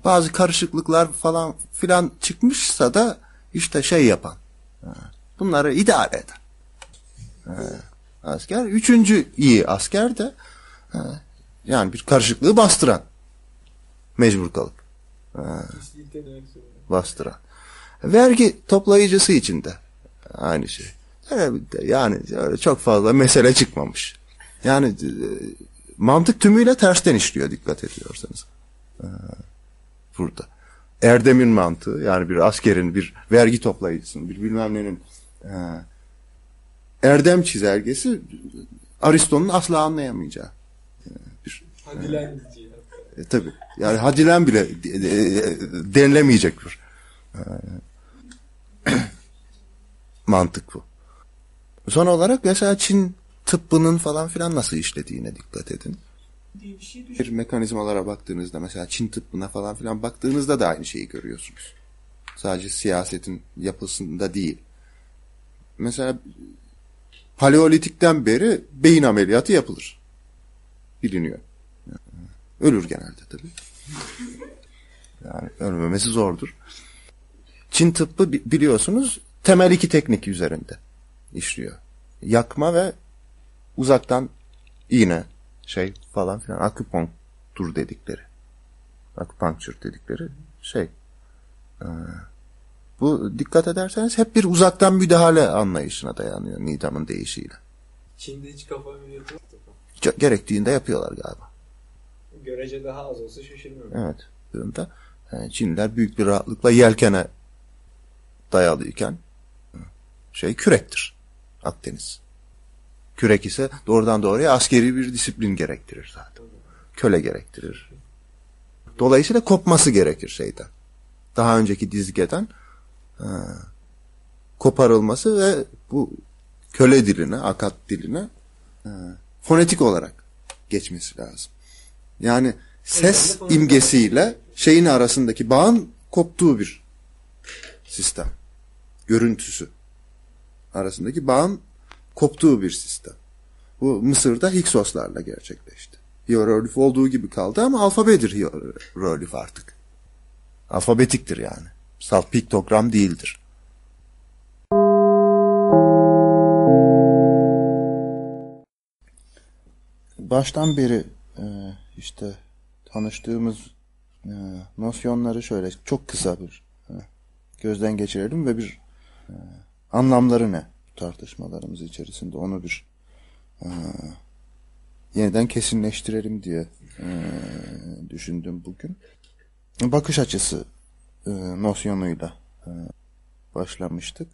bazı karışıklıklar falan filan çıkmışsa da işte şey yapan. Bunları idare eden. Asker. Üçüncü iyi asker de yani bir karışıklığı bastıran. Mecbur kalıp. Bastıran. Vergi toplayıcısı için de aynı şey. Yani çok fazla mesele çıkmamış. Yani mantık tümüyle tersten işliyor dikkat ediyorsanız. Burada. Erdem'in mantığı yani bir askerin, bir vergi toplayıcısının, bir bilmem nenin erdem çizelgesi Aristo'nun asla anlayamayacağı. Bir, hadilen e, tabii. Yani hadilen bile denilemeyecek bir mantık bu. Son olarak mesela Çin tıbbının falan filan nasıl işlediğine dikkat edin. Bir, şey bir mekanizmalara baktığınızda mesela Çin tıbbına falan filan baktığınızda da aynı şeyi görüyorsunuz. Sadece siyasetin yapısında değil. Mesela paleolitikten beri beyin ameliyatı yapılır. Biliniyor. Ölür genelde tabii. Yani ölmemesi zordur. Çin tıbbı biliyorsunuz temel iki teknik üzerinde işliyor. Yakma ve uzaktan iğne şey falan filan akupunktur dedikleri. Akupunktur dedikleri şey. Ee, bu dikkat ederseniz hep bir uzaktan müdahale anlayışına dayanıyor Nidam'ın deyişiyle. Çin'de hiç kafa ameliyatı yok. Gerektiğinde yapıyorlar galiba. Görece daha az olsa şaşırmıyorum. Evet. Yani Çinliler büyük bir rahatlıkla yelkene dayalıyken şey kürektir. Akdeniz. Kürek ise doğrudan doğruya askeri bir disiplin gerektirir zaten. Köle gerektirir. Dolayısıyla kopması gerekir şeyden. Daha önceki dizgeden e, koparılması ve bu köle diline, akat diline e, fonetik olarak geçmesi lazım. Yani ses imgesiyle şeyin arasındaki bağın koptuğu bir sistem. Görüntüsü arasındaki bağın koptuğu bir sistem. Bu Mısır'da Hiksoslarla gerçekleşti. Hieroglif olduğu gibi kaldı ama alfabedir hieroglif artık. Alfabetiktir yani. Salt piktogram değildir. Baştan beri e, işte tanıştığımız e, nosyonları şöyle çok kısa bir e, gözden geçirelim ve bir anlamları ne tartışmalarımız içerisinde onu bir yeniden kesinleştirelim diye düşündüm bugün. Bakış açısı nosyonuyla başlamıştık.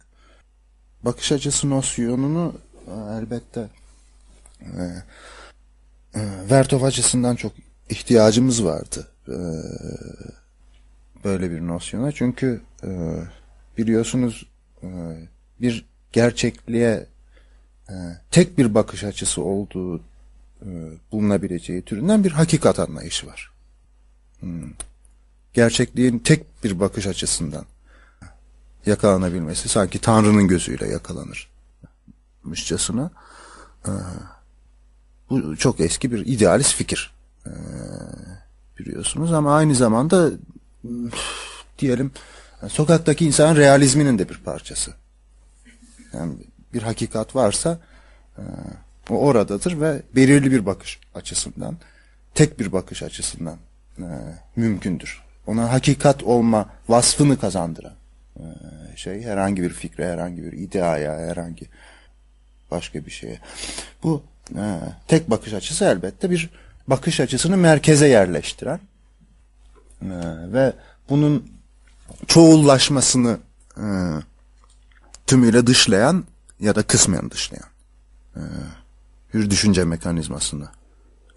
Bakış açısı nosyonunu elbette Vertov açısından çok ihtiyacımız vardı böyle bir nosyona. Çünkü biliyorsunuz bir gerçekliğe tek bir bakış açısı olduğu bulunabileceği türünden bir hakikat anlayışı var. Hmm. Gerçekliğin tek bir bakış açısından yakalanabilmesi sanki Tanrı'nın gözüyle yakalanır. Mışçasına. Bu çok eski bir idealist fikir. Biliyorsunuz ama aynı zamanda diyelim sokaktaki insan realizminin de bir parçası. Yani bir hakikat varsa o oradadır ve belirli bir bakış açısından, tek bir bakış açısından mümkündür. Ona hakikat olma vasfını kazandıran şey herhangi bir fikre, herhangi bir ideaya, herhangi başka bir şeye. Bu e, tek bakış açısı elbette bir bakış açısını merkeze yerleştiren e, ve bunun çoğullaşmasını e, tümüyle dışlayan ya da kısmen dışlayan e, bir düşünce mekanizmasını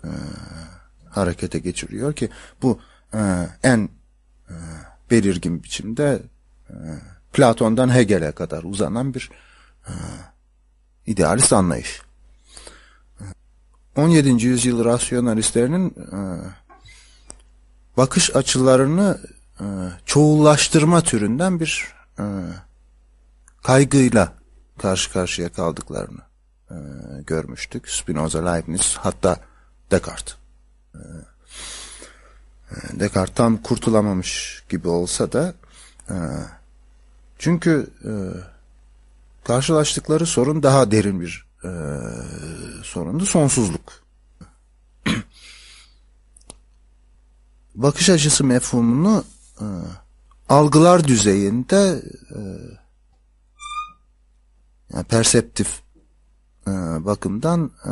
e, harekete geçiriyor ki bu e, en e, belirgin biçimde e, Platon'dan Hegel'e kadar uzanan bir e, idealist anlayış. 17. yüzyıl rasyonalistlerinin e, bakış açılarını e, çoğullaştırma türünden bir e, kaygıyla karşı karşıya kaldıklarını e, görmüştük. Spinoza, Leibniz hatta Descartes. E, e Descartes tam kurtulamamış gibi olsa da e, çünkü karşılaştıkları sorun daha derin bir sorundu. Sonsuzluk. Bakış açısı mefhumunu e, algılar düzeyinde e, yani perseptif e, bakımdan e,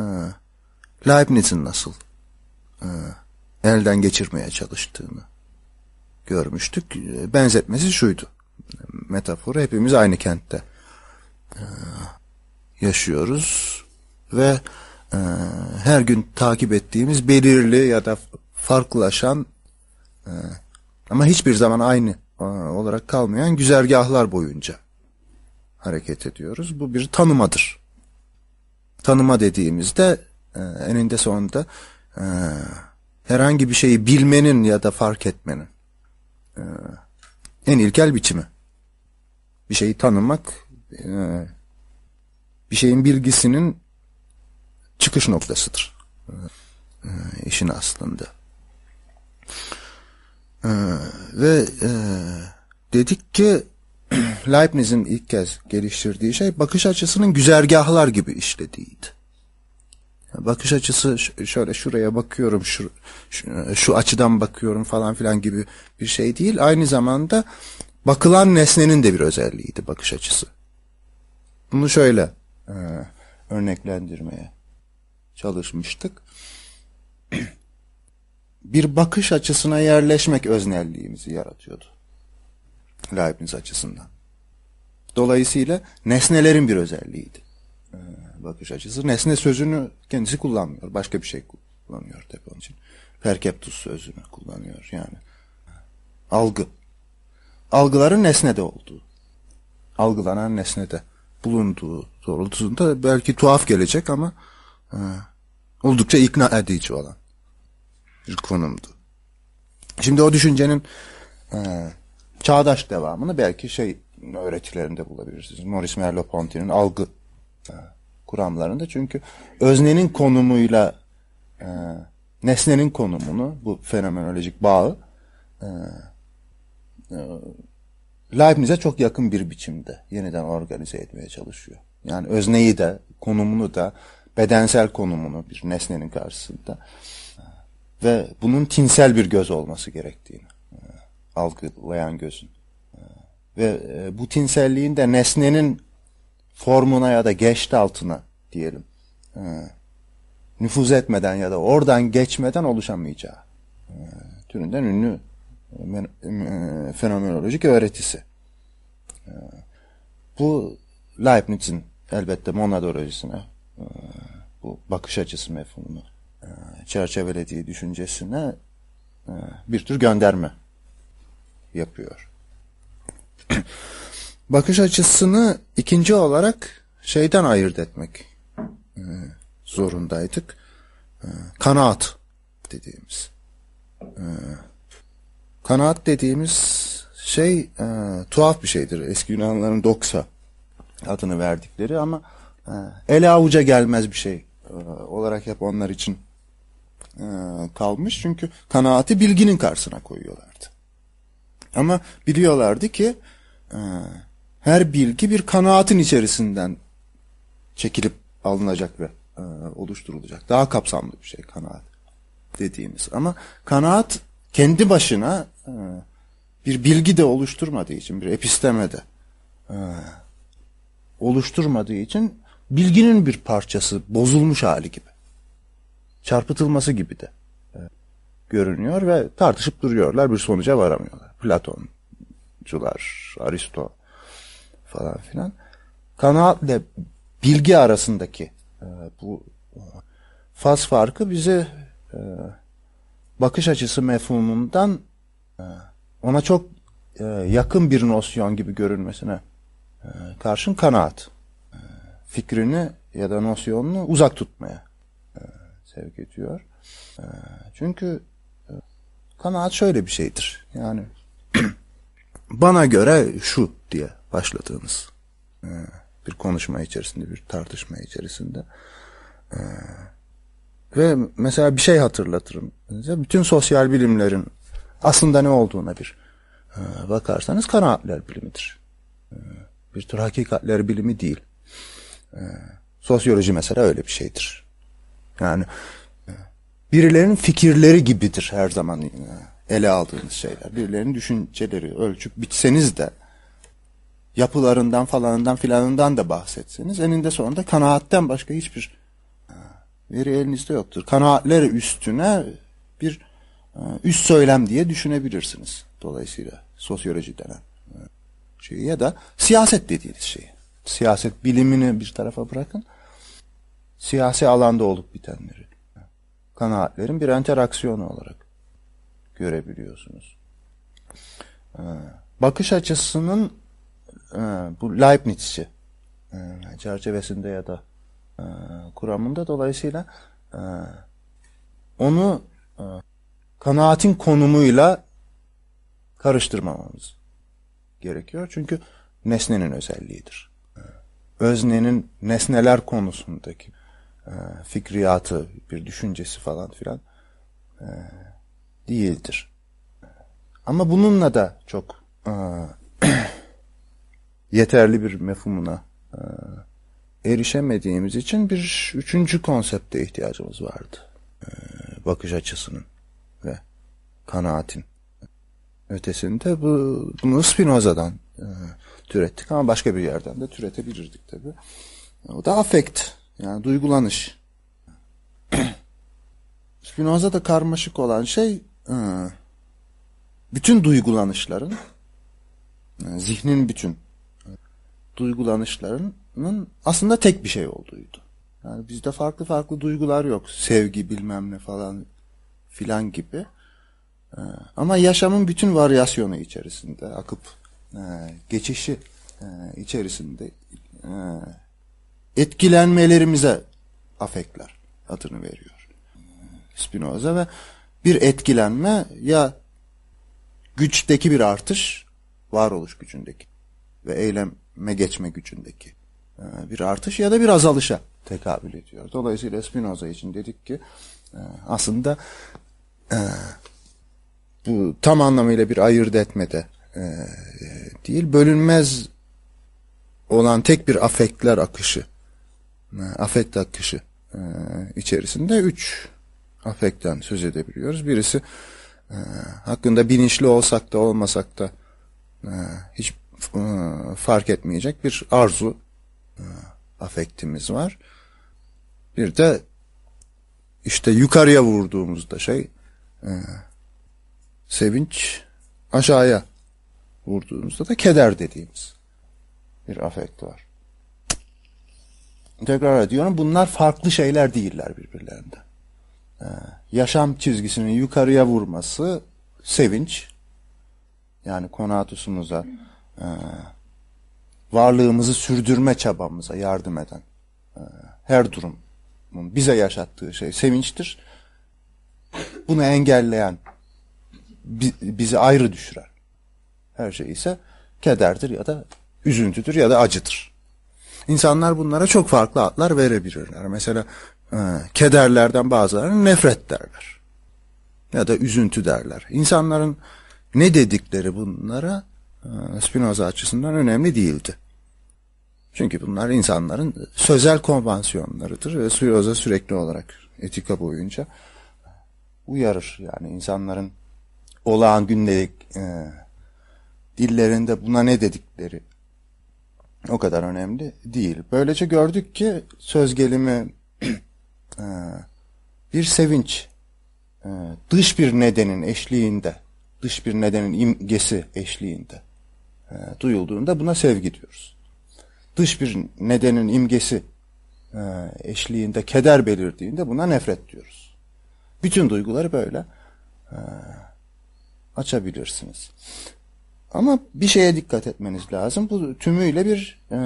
Leibniz'in nasıl e, elden geçirmeye çalıştığını görmüştük. Benzetmesi şuydu. Metaforu hepimiz aynı kentte e, yaşıyoruz ve e, her gün takip ettiğimiz belirli ya da farklılaşan e, ama hiçbir zaman aynı olarak kalmayan güzergahlar boyunca hareket ediyoruz. Bu bir tanımadır. Tanıma dediğimizde e, eninde sonunda e, herhangi bir şeyi bilmenin ya da fark etmenin e, en ilkel biçimi. Bir şeyi tanımak bir şeyin bilgisinin çıkış noktasıdır. İşin aslında. E, ve e, dedik ki Leibniz'in ilk kez geliştirdiği şey bakış açısının güzergahlar gibi işlediğiydi. Bakış açısı şöyle şuraya bakıyorum, şu, şu, şu açıdan bakıyorum falan filan gibi bir şey değil. Aynı zamanda bakılan nesnenin de bir özelliğiydi bakış açısı. Bunu şöyle e, örneklendirmeye çalışmıştık. bir bakış açısına yerleşmek öznelliğimizi yaratıyordu. Leibniz açısından. Dolayısıyla nesnelerin bir özelliğiydi. E, bakış açısı. Nesne sözünü kendisi kullanmıyor. Başka bir şey kullanıyor tabii onun için. Perceptus sözünü kullanıyor yani. Algı. Algıların nesnede olduğu. Algılanan nesnede bulunduğu doğrultusunda belki tuhaf gelecek ama e, oldukça ikna edici olan bir konumdu. Şimdi o düşüncenin e, çağdaş devamını belki şey öğretilerinde bulabilirsiniz. Maurice Merleau-Ponty'nin algı e, kuramlarında. Çünkü öznenin konumuyla e, nesnenin konumunu, bu fenomenolojik bağı e, e, Leibniz'e çok yakın bir biçimde yeniden organize etmeye çalışıyor. Yani özneyi de, konumunu da, bedensel konumunu bir nesnenin karşısında ve bunun tinsel bir göz olması gerektiğini e, algılayan gözün. E, ve e, bu tinselliğin de nesnenin formuna ya da geçti altına diyelim nüfuz etmeden ya da oradan geçmeden oluşamayacağı türünden ünlü fenomenolojik öğretisi. Bu Leibniz'in elbette monadolojisine bu bakış açısı mefhumunu çerçevelediği düşüncesine e, bir tür gönderme yapıyor. bakış açısını ikinci olarak şeyden ayırt etmek e, zorundaydık. E, kanaat dediğimiz. Kanaat dediğimiz şey tuhaf bir şeydir. Eski Yunanlıların doksa adını verdikleri ama ele avuca gelmez bir şey olarak hep onlar için e, kalmış. Çünkü kanaati bilginin karşısına koyuyorlardı. Ama biliyorlardı ki e, her bilgi bir kanaatin içerisinden çekilip alınacak ve e, oluşturulacak. Daha kapsamlı bir şey kanaat dediğimiz. Ama kanaat kendi başına bir bilgi de oluşturmadığı için, bir episteme de oluşturmadığı için bilginin bir parçası, bozulmuş hali gibi. Çarpıtılması gibi de e, görünüyor ve tartışıp duruyorlar. Bir sonuca varamıyorlar. Platoncular, Aristo falan filan. Kanaatle bilgi arasındaki e, bu faz farkı bize e, bakış açısı mefhumundan ona çok yakın bir nosyon gibi görünmesine karşın kanaat fikrini ya da nosyonunu uzak tutmaya sevk ediyor. E, çünkü e, kanaat şöyle bir şeydir. Yani bana göre şu diye başladığınız e, bir konuşma içerisinde, bir tartışma içerisinde. Ee, ve mesela bir şey hatırlatırım. Bütün sosyal bilimlerin aslında ne olduğuna bir e, bakarsanız kanaatler bilimidir. E, bir tür hakikatler bilimi değil. E, sosyoloji mesela öyle bir şeydir. Yani e, birilerinin fikirleri gibidir her zaman e, ele aldığınız şeyler. Birilerinin düşünceleri ölçüp bitseniz de yapılarından falanından filanından da bahsetseniz eninde sonunda kanaatten başka hiçbir e, veri elinizde yoktur. Kanaatler üstüne bir üst söylem diye düşünebilirsiniz. Dolayısıyla sosyoloji denen şeyi ya da siyaset dediğiniz şeyi. Siyaset bilimini bir tarafa bırakın. Siyasi alanda olup bitenleri. Kanaatlerin bir interaksiyonu olarak görebiliyorsunuz. Bakış açısının e, bu Leibnizci e, çerçevesinde ya da e, kuramında dolayısıyla onu kanaatin konumuyla karıştırmamamız gerekiyor. Çünkü nesnenin özelliğidir. Öznenin nesneler konusundaki fikriyatı, bir düşüncesi falan filan e, değildir. Ama bununla da çok e, yeterli bir mefhumuna e, erişemediğimiz için bir üçüncü konsepte ihtiyacımız vardı. E, bakış açısının ve kanaatin ötesinde bu, bunu Spinoza'dan e, türettik ama başka bir yerden de türetebilirdik tabi. O da affekt yani duygulanış. Spinoza'da karmaşık olan şey bütün duygulanışların zihnin bütün duygulanışlarının aslında tek bir şey olduğuydu. Yani bizde farklı farklı duygular yok. Sevgi bilmem ne falan filan gibi. Ee, ama yaşamın bütün varyasyonu içerisinde akıp e, geçişi e, içerisinde e, etkilenmelerimize afekler adını veriyor. Spinoza ve bir etkilenme ya güçteki bir artış, varoluş gücündeki ve eyleme geçme gücündeki e, bir artış ya da bir azalışa tekabül ediyor. Dolayısıyla Spinoza için dedik ki e, aslında e, bu tam anlamıyla bir ayırt etmede değil, bölünmez olan tek bir afektler akışı, afekt akışı içerisinde üç afekten söz edebiliyoruz. Birisi hakkında bilinçli olsak da olmasak da hiç fark etmeyecek bir arzu afektimiz var. Bir de işte yukarıya vurduğumuzda şey e, sevinç aşağıya vurduğumuzda da keder dediğimiz bir afekt var. Tekrar ediyorum bunlar farklı şeyler değiller birbirlerinden. Ee, yaşam çizgisinin yukarıya vurması sevinç yani konatusumuza e, varlığımızı sürdürme çabamıza yardım eden e, her durumun bize yaşattığı şey sevinçtir. Bunu engelleyen, bizi ayrı düşüren her şey ise kederdir ya da üzüntüdür ya da acıdır. İnsanlar bunlara çok farklı adlar verebilirler. Mesela e, kederlerden bazılarına nefret derler. Ya da üzüntü derler. İnsanların ne dedikleri bunlara e, Spinoza açısından önemli değildi. Çünkü bunlar insanların sözel konvansiyonlarıdır ve Spinoza sürekli olarak etika boyunca uyarır. Yani insanların olağan gündelik e, dillerinde buna ne dedikleri o kadar önemli değil. Böylece gördük ki söz gelimi e, bir sevinç e, dış bir nedenin eşliğinde, dış bir nedenin imgesi eşliğinde e, duyulduğunda buna sevgi diyoruz. Dış bir nedenin imgesi eşliğinde keder belirdiğinde buna nefret diyoruz. Bütün duyguları böyle açabilirsiniz. Ama bir şeye dikkat etmeniz lazım. Bu tümüyle bir e,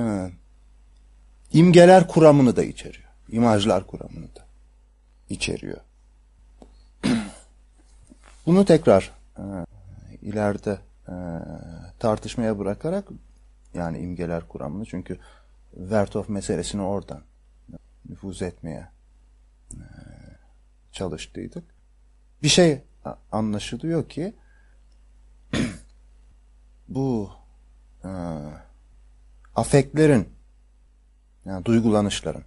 imgeler kuramını da içeriyor. İmajlar kuramını da içeriyor. Bunu tekrar e, ileride e, tartışmaya bırakarak yani imgeler kuramını çünkü Vertov meselesini oradan nüfuz etmeye e, çalıştıydık. Bir şey anlaşılıyor ki bu e, afeklerin yani duygulanışların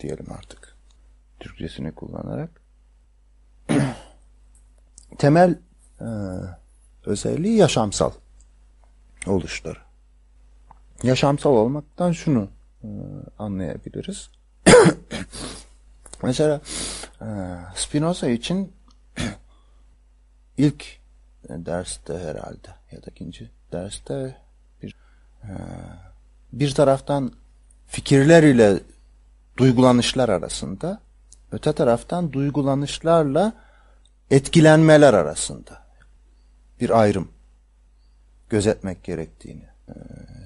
diyelim artık Türkçesini kullanarak temel e, özelliği yaşamsal oluşları. Yaşamsal olmaktan şunu e, anlayabiliriz. Mesela e, Spinoza için ilk derste herhalde ya da ikinci derste bir e, bir taraftan fikirler ile duygulanışlar arasında öte taraftan duygulanışlarla etkilenmeler arasında bir ayrım gözetmek gerektiğini e,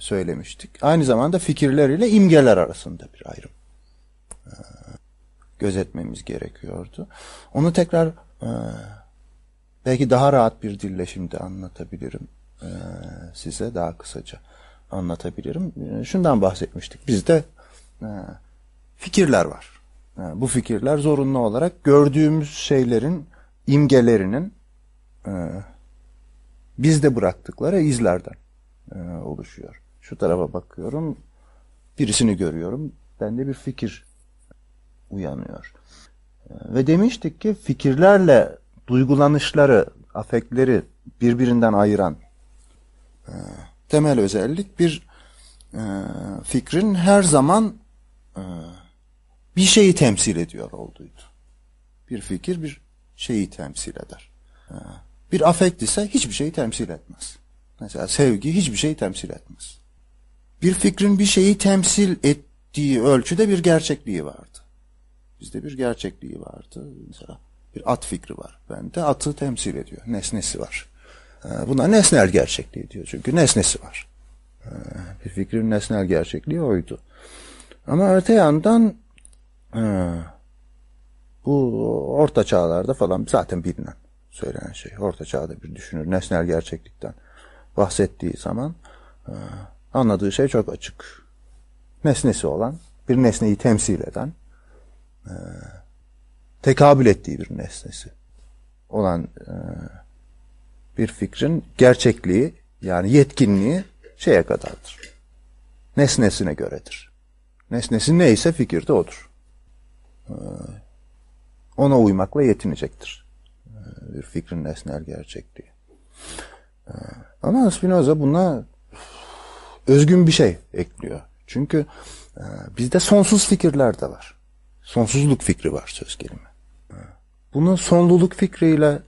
söylemiştik. Aynı zamanda fikirler ile imgeler arasında bir ayrım e, gözetmemiz gerekiyordu. Onu tekrar belki daha rahat bir dille şimdi anlatabilirim size daha kısaca anlatabilirim. E, şundan bahsetmiştik. Bizde e, fikirler var. E, bu fikirler zorunlu olarak gördüğümüz şeylerin imgelerinin e, bizde bıraktıkları izlerden e, oluşuyor. Şu tarafa bakıyorum, birisini görüyorum, bende bir fikir uyanıyor. Ve demiştik ki fikirlerle duygulanışları, afekleri birbirinden ayıran e, temel özellik bir e, fikrin her zaman e, bir şeyi temsil ediyor olduğuydu. Bir fikir bir şeyi temsil eder. E, bir afekt ise hiçbir şeyi temsil etmez. Mesela sevgi hiçbir şeyi temsil etmez. Bir fikrin bir şeyi temsil ettiği ölçüde bir gerçekliği vardı. Bizde bir gerçekliği vardı. Mesela bir at fikri var. Bende atı temsil ediyor. Nesnesi var. Ee, buna nesnel gerçekliği diyor. Çünkü nesnesi var. Ee, bir fikrin nesnel gerçekliği oydu. Ama öte yandan e, bu orta çağlarda falan zaten bilinen söylenen şey. Orta çağda bir düşünür nesnel gerçeklikten bahsettiği zaman e, anladığı şey çok açık. Nesnesi olan, bir nesneyi temsil eden, e, tekabül ettiği bir nesnesi olan bir fikrin gerçekliği yani yetkinliği şeye kadardır. Nesnesine göredir. Nesnesi neyse fikir de odur. E, ona uymakla yetinecektir. E, bir fikrin nesnel gerçekliği. E, ama Spinoza buna özgün bir şey ekliyor. Çünkü e, bizde sonsuz fikirler de var. Sonsuzluk fikri var söz gelimi. E, Bunu sonluluk fikriyle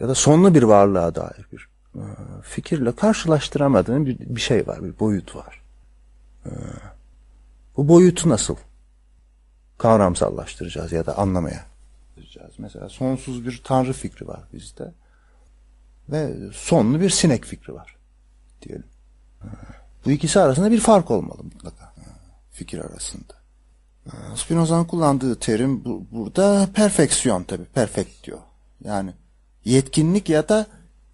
ya da sonlu bir varlığa dair bir e, fikirle karşılaştıramadığın bir, bir şey var, bir boyut var. E, bu boyutu nasıl kavramsallaştıracağız ya da anlamaya çalışacağız? Mesela sonsuz bir tanrı fikri var bizde ve sonlu bir sinek fikri var diyelim. E, bu ikisi arasında bir fark olmalı mutlaka fikir arasında. Spinoza'nın kullandığı terim bu, burada perfeksiyon tabi, perfect diyor. Yani yetkinlik ya da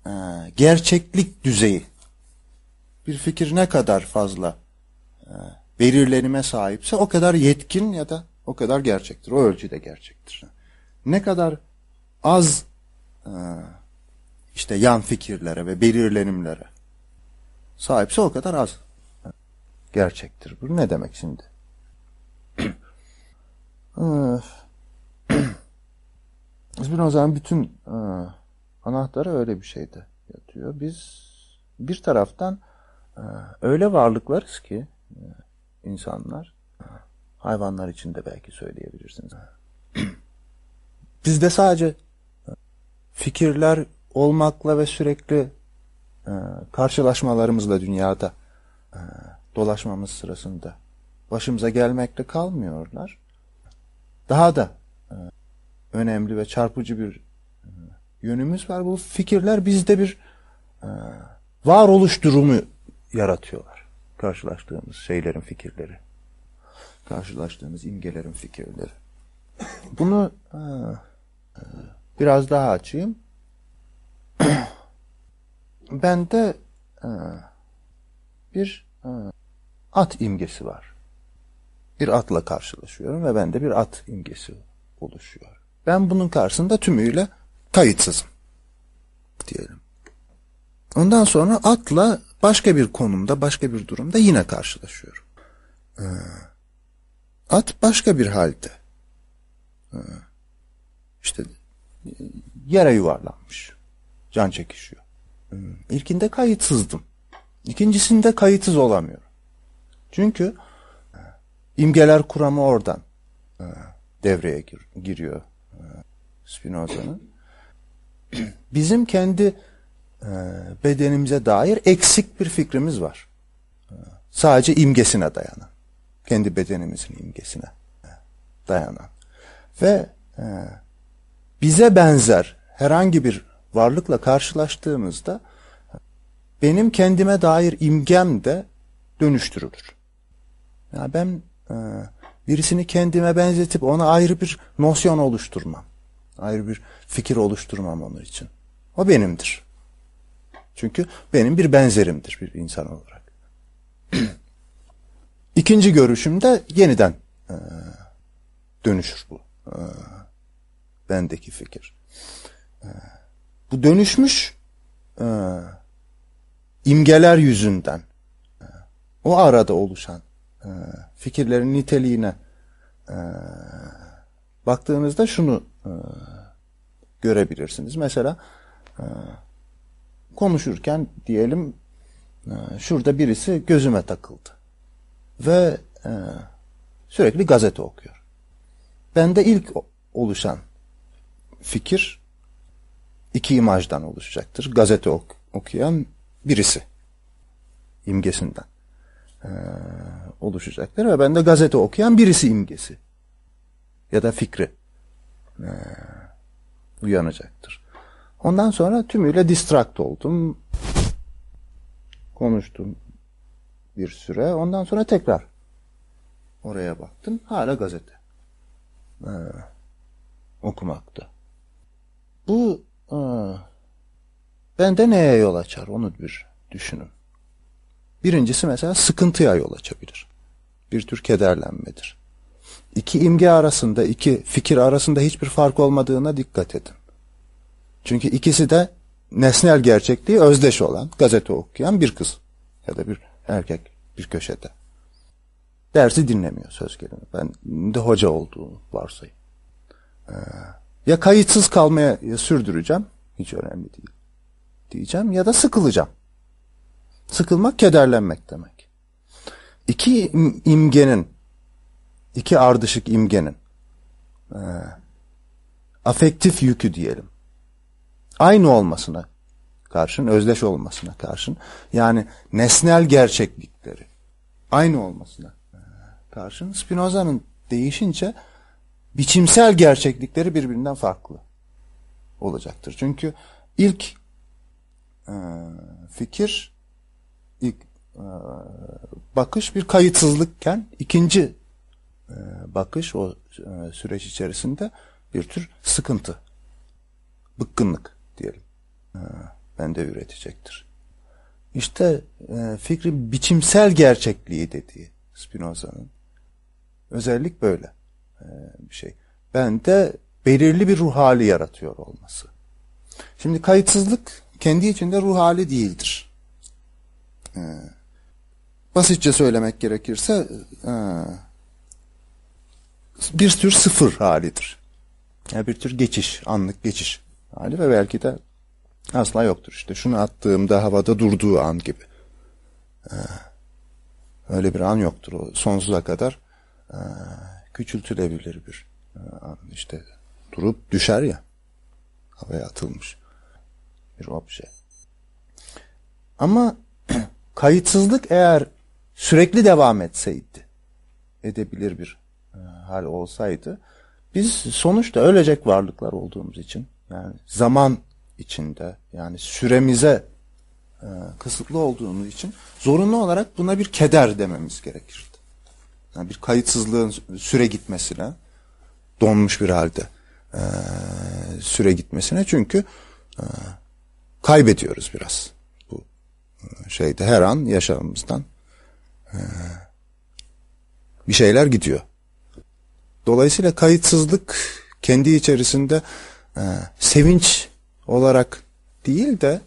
e, gerçeklik düzeyi. Bir fikir ne kadar fazla e, belirlenime sahipse o kadar yetkin ya da o kadar gerçektir. O ölçüde gerçektir. Ne kadar az e, işte yan fikirlere ve belirlenimlere sahipse o kadar az gerçektir. Bu ne demek şimdi? Spinoza'nın bütün e, anahtarı öyle bir şeyde yatıyor. Biz bir taraftan e, öyle varlıklarız ki e, insanlar e, hayvanlar için de belki söyleyebilirsiniz. Bizde sadece fikirler olmakla ve sürekli karşılaşmalarımızla dünyada dolaşmamız sırasında başımıza gelmekle kalmıyorlar. Daha da önemli ve çarpıcı bir yönümüz var. Bu fikirler bizde bir e, varoluş durumu yaratıyorlar. Karşılaştığımız şeylerin fikirleri. Karşılaştığımız imgelerin fikirleri. Bunu e, e, biraz daha açayım. Bende e, bir e, at imgesi var. Bir atla karşılaşıyorum ve bende bir at imgesi oluşuyor. Ben bunun karşısında tümüyle kayıtsızım diyelim. Ondan sonra atla başka bir konumda, başka bir durumda yine karşılaşıyorum. Ee, at başka bir halde. Ee, işte yere yuvarlanmış. Can çekişiyor. Ee, İlkinde kayıtsızdım. İkincisinde kayıtsız olamıyorum. Çünkü e, imgeler kuramı oradan e, devreye gir, giriyor e, Spinoza'nın. Bizim kendi e, bedenimize dair eksik bir fikrimiz var. E, sadece imgesine dayanan. Kendi bedenimizin imgesine e, dayanan. Ve bize benzer herhangi bir varlıkla karşılaştığımızda benim kendime dair imgem de dönüştürülür. Yani ben birisini kendime benzetip ona ayrı bir nosyon oluşturmam. Ayrı bir fikir oluşturmam onun için. O benimdir. Çünkü benim bir benzerimdir bir insan olarak. İkinci görüşümde yeniden e, dönüşür bu. E, bendeki fikir. E, bu dönüşmüş e, imgeler yüzünden e, o arada oluşan e, fikirlerin niteliğine e, baktığınızda şunu e, görebilirsiniz. Mesela e, konuşurken diyelim e, şurada birisi gözüme takıldı ve e, sürekli gazete okuyor. Bende ilk oluşan fikir iki imajdan oluşacaktır. Gazete ok okuyan birisi imgesinden e, oluşacaktır ve bende gazete okuyan birisi imgesi ya da fikri e, uyanacaktır. Ondan sonra tümüyle distract oldum. Konuştum bir süre. Ondan sonra tekrar oraya baktım. Hala gazete. Ee, okumakta. Bu e, bende neye yol açar onu bir düşünün. Birincisi mesela sıkıntıya yol açabilir. Bir tür kederlenmedir. İki imge arasında, iki fikir arasında hiçbir fark olmadığına dikkat edin. Çünkü ikisi de nesnel gerçekliği özdeş olan, gazete okuyan bir kız ya da bir erkek bir köşede. Dersi dinlemiyor söz gelimi. Ben de hoca olduğunu varsayayım. Ee, ya kayıtsız kalmaya sürdüreceğim, hiç önemli değil diyeceğim ya da sıkılacağım. Sıkılmak kederlenmek demek. İki imgenin, iki ardışık imgenin e, afektif yükü diyelim. Aynı olmasına karşın, özdeş olmasına karşın yani nesnel gerçeklikleri aynı olmasına e, karşın Spinoza'nın değişince biçimsel gerçeklikleri birbirinden farklı olacaktır. Çünkü ilk e, fikir ilk e, bakış bir kayıtsızlıkken ikinci bakış o e, süreç içerisinde bir tür sıkıntı, bıkkınlık diyelim. E, bende üretecektir. İşte e, fikri biçimsel gerçekliği dediği Spinoza'nın özellik böyle bir şey. Bende belirli bir ruh hali yaratıyor olması. Şimdi kayıtsızlık kendi içinde ruh hali değildir. Basitçe söylemek gerekirse bir tür sıfır halidir. Yani bir tür geçiş, anlık geçiş hali ve belki de asla yoktur. İşte şunu attığımda havada durduğu an gibi. Ee, öyle bir an yoktur. O sonsuza kadar e, küçültülebilir bir e, an. İşte durup düşer ya havaya atılmış bir obje. Ama kayıtsızlık eğer sürekli devam etseydi, edebilir bir hal olsaydı, biz sonuçta ölecek varlıklar olduğumuz için, yani zaman içinde, yani süremize e, kısıtlı olduğumuz için zorunlu olarak buna bir keder dememiz gerekirdi. Yani bir kayıtsızlığın süre gitmesine, donmuş bir halde e, süre gitmesine çünkü e, kaybediyoruz biraz bu e, şeyde her an yaşamımızdan e, bir şeyler gidiyor. Dolayısıyla kayıtsızlık kendi içerisinde e, sevinç olarak değil de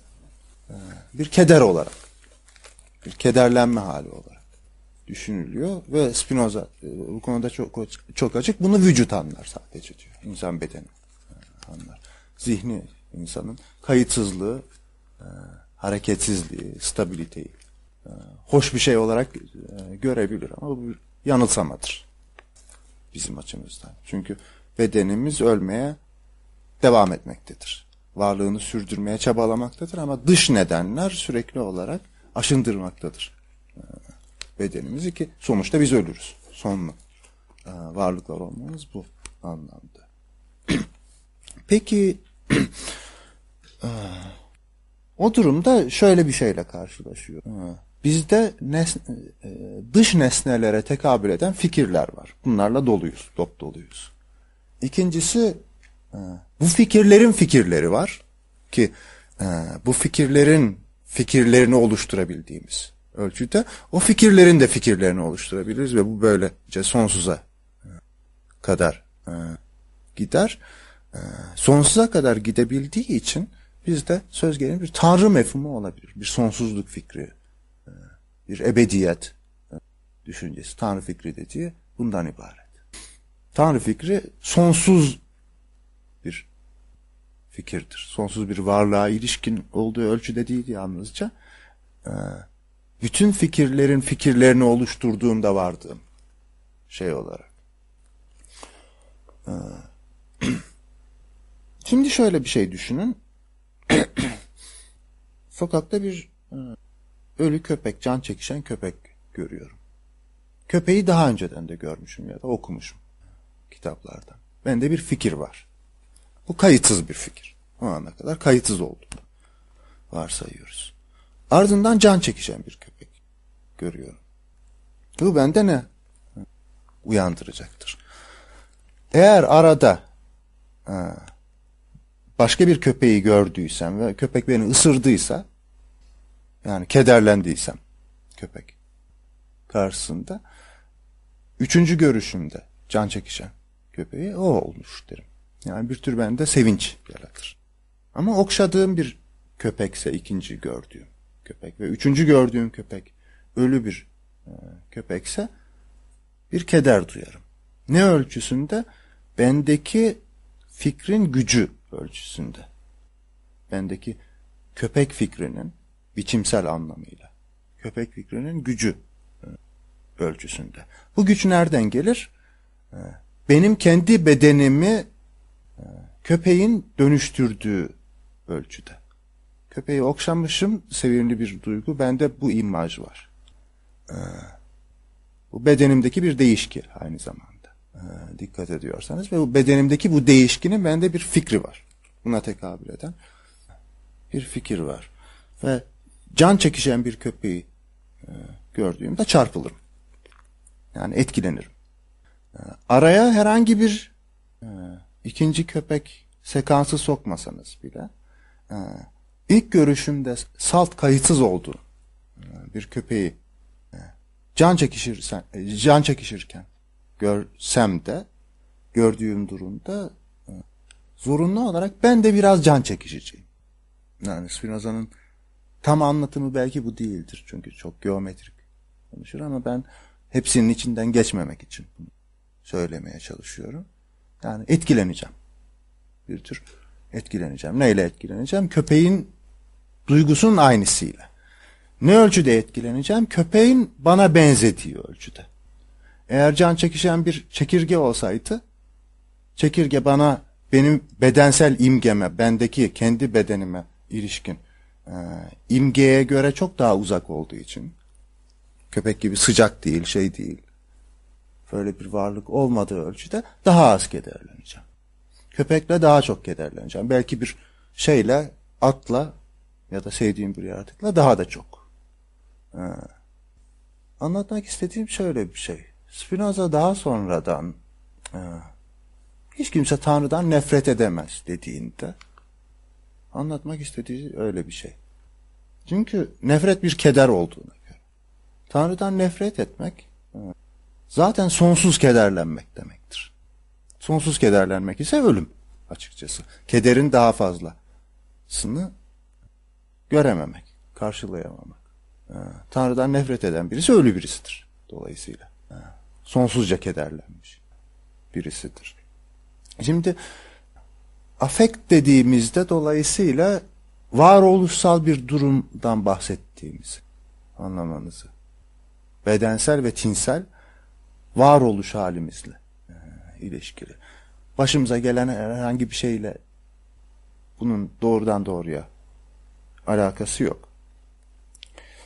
bir keder olarak bir kederlenme hali olarak düşünülüyor ve Spinoza bu konuda çok çok açık. Bunu vücut anlar sadece diyor. İnsan bedeni anlar. Zihni insanın kayıtsızlığı, e, hareketsizliği, stabiliteyi e, hoş bir şey olarak e, görebilir ama bu yanılsamadır bizim açımızdan. Çünkü bedenimiz ölmeye devam etmektedir. Varlığını sürdürmeye çabalamaktadır ama dış nedenler sürekli olarak aşındırmaktadır e, bedenimizi ki sonuçta biz ölürüz. Sonlu e, varlıklar olmamız bu anlamda. Peki o durumda şöyle bir şeyle karşılaşıyor. Bizde nesne, dış nesnelere tekabül eden fikirler var. Bunlarla doluyuz, dop doluyuz. İkincisi bu fikirlerin fikirleri var ki bu fikirlerin fikirlerini oluşturabildiğimiz ölçüde o fikirlerin de fikirlerini oluşturabiliriz ve bu böylece sonsuza kadar gider. Sonsuza kadar gidebildiği için bizde söz gelimi bir tanrı mefhumu olabilir. Bir sonsuzluk fikri, e, bir ebediyet e, düşüncesi. Tanrı fikri dediği bundan ibaret. Tanrı fikri sonsuz bir fikirdir. Sonsuz bir varlığa ilişkin olduğu ölçüde değil yalnızca. E, bütün fikirlerin fikirlerini oluşturduğunda vardığım şey olarak. Şimdi şöyle bir şey düşünün. Sokakta bir e, ölü köpek, can çekişen köpek görüyorum. Köpeği daha önceden de görmüşüm ya da okumuşum. kitaplardan. Bende bir fikir var. Bu kayıtsız bir fikir. O ana kadar kayıtsız oldu. Varsayıyoruz. Ardından can çekişen bir köpek görüyorum. Bu bende ne? Uyandıracaktır. Eğer arada başka bir köpeği gördüysem ve köpek beni ısırdıysa yani kederlendiysem köpek karşısında üçüncü görüşümde can çekişen köpeği o olmuş derim. Yani bir tür bende sevinç yaratır. Ama okşadığım bir köpekse ikinci gördüğüm köpek ve üçüncü gördüğüm köpek ölü bir e, köpekse bir keder duyarım. Ne ölçüsünde? Bendeki fikrin gücü ölçüsünde. Bendeki köpek fikrinin biçimsel anlamıyla. Köpek fikrinin gücü e, ölçüsünde. Bu güç nereden gelir? E, benim kendi bedenimi e, köpeğin dönüştürdüğü ölçüde. Köpeği okşamışım, sevimli bir duygu. Bende bu imaj var. Bu bedenimdeki bir değişki aynı zamanda. Dikkat ediyorsanız ve bu bedenimdeki bu değişkinin bende bir fikri var. Buna tekabül eden bir fikir var. Ve can çekişen bir köpeği gördüğümde çarpılırım. Yani etkilenirim. Araya herhangi bir ikinci köpek sekansı sokmasanız bile ilk görüşümde salt kayıtsız olduğu bir köpeği can çekişirsen can çekişirken görsem de gördüğüm durumda zorunlu olarak ben de biraz can çekişeceğim. Yani Spinoza'nın tam anlatımı belki bu değildir. Çünkü çok geometrik konuşur ama ben hepsinin içinden geçmemek için bunu söylemeye çalışıyorum. Yani etkileneceğim. Bir tür etkileneceğim. Neyle etkileneceğim? Köpeğin duygusunun aynısıyla. Ne ölçüde etkileneceğim? Köpeğin bana benzediği ölçüde. Eğer can çekişen bir çekirge olsaydı, çekirge bana benim bedensel imgeme, bendeki kendi bedenime ilişkin imgeye göre çok daha uzak olduğu için, köpek gibi sıcak değil, şey değil, böyle bir varlık olmadığı ölçüde daha az kederleneceğim. Köpekle daha çok kederleneceğim. Belki bir şeyle, atla ya da sevdiğim bir yaratıkla daha da çok. Ha. Anlatmak istediğim şöyle bir şey. Spinoza daha sonradan e, hiç kimse Tanrı'dan nefret edemez dediğinde anlatmak istediği öyle bir şey. Çünkü nefret bir keder olduğuna göre. Tanrı'dan nefret etmek e, zaten sonsuz kederlenmek demektir. Sonsuz kederlenmek ise ölüm açıkçası. Kederin daha fazlasını görememek, karşılayamamak. Tanrı'dan nefret eden birisi ölü birisidir dolayısıyla sonsuzca kederlenmiş birisidir. Şimdi afekt dediğimizde dolayısıyla varoluşsal bir durumdan bahsettiğimiz anlamanızı. Bedensel ve tinsel varoluş halimizle e, ilişkili. Başımıza gelen herhangi bir şeyle bunun doğrudan doğruya alakası yok.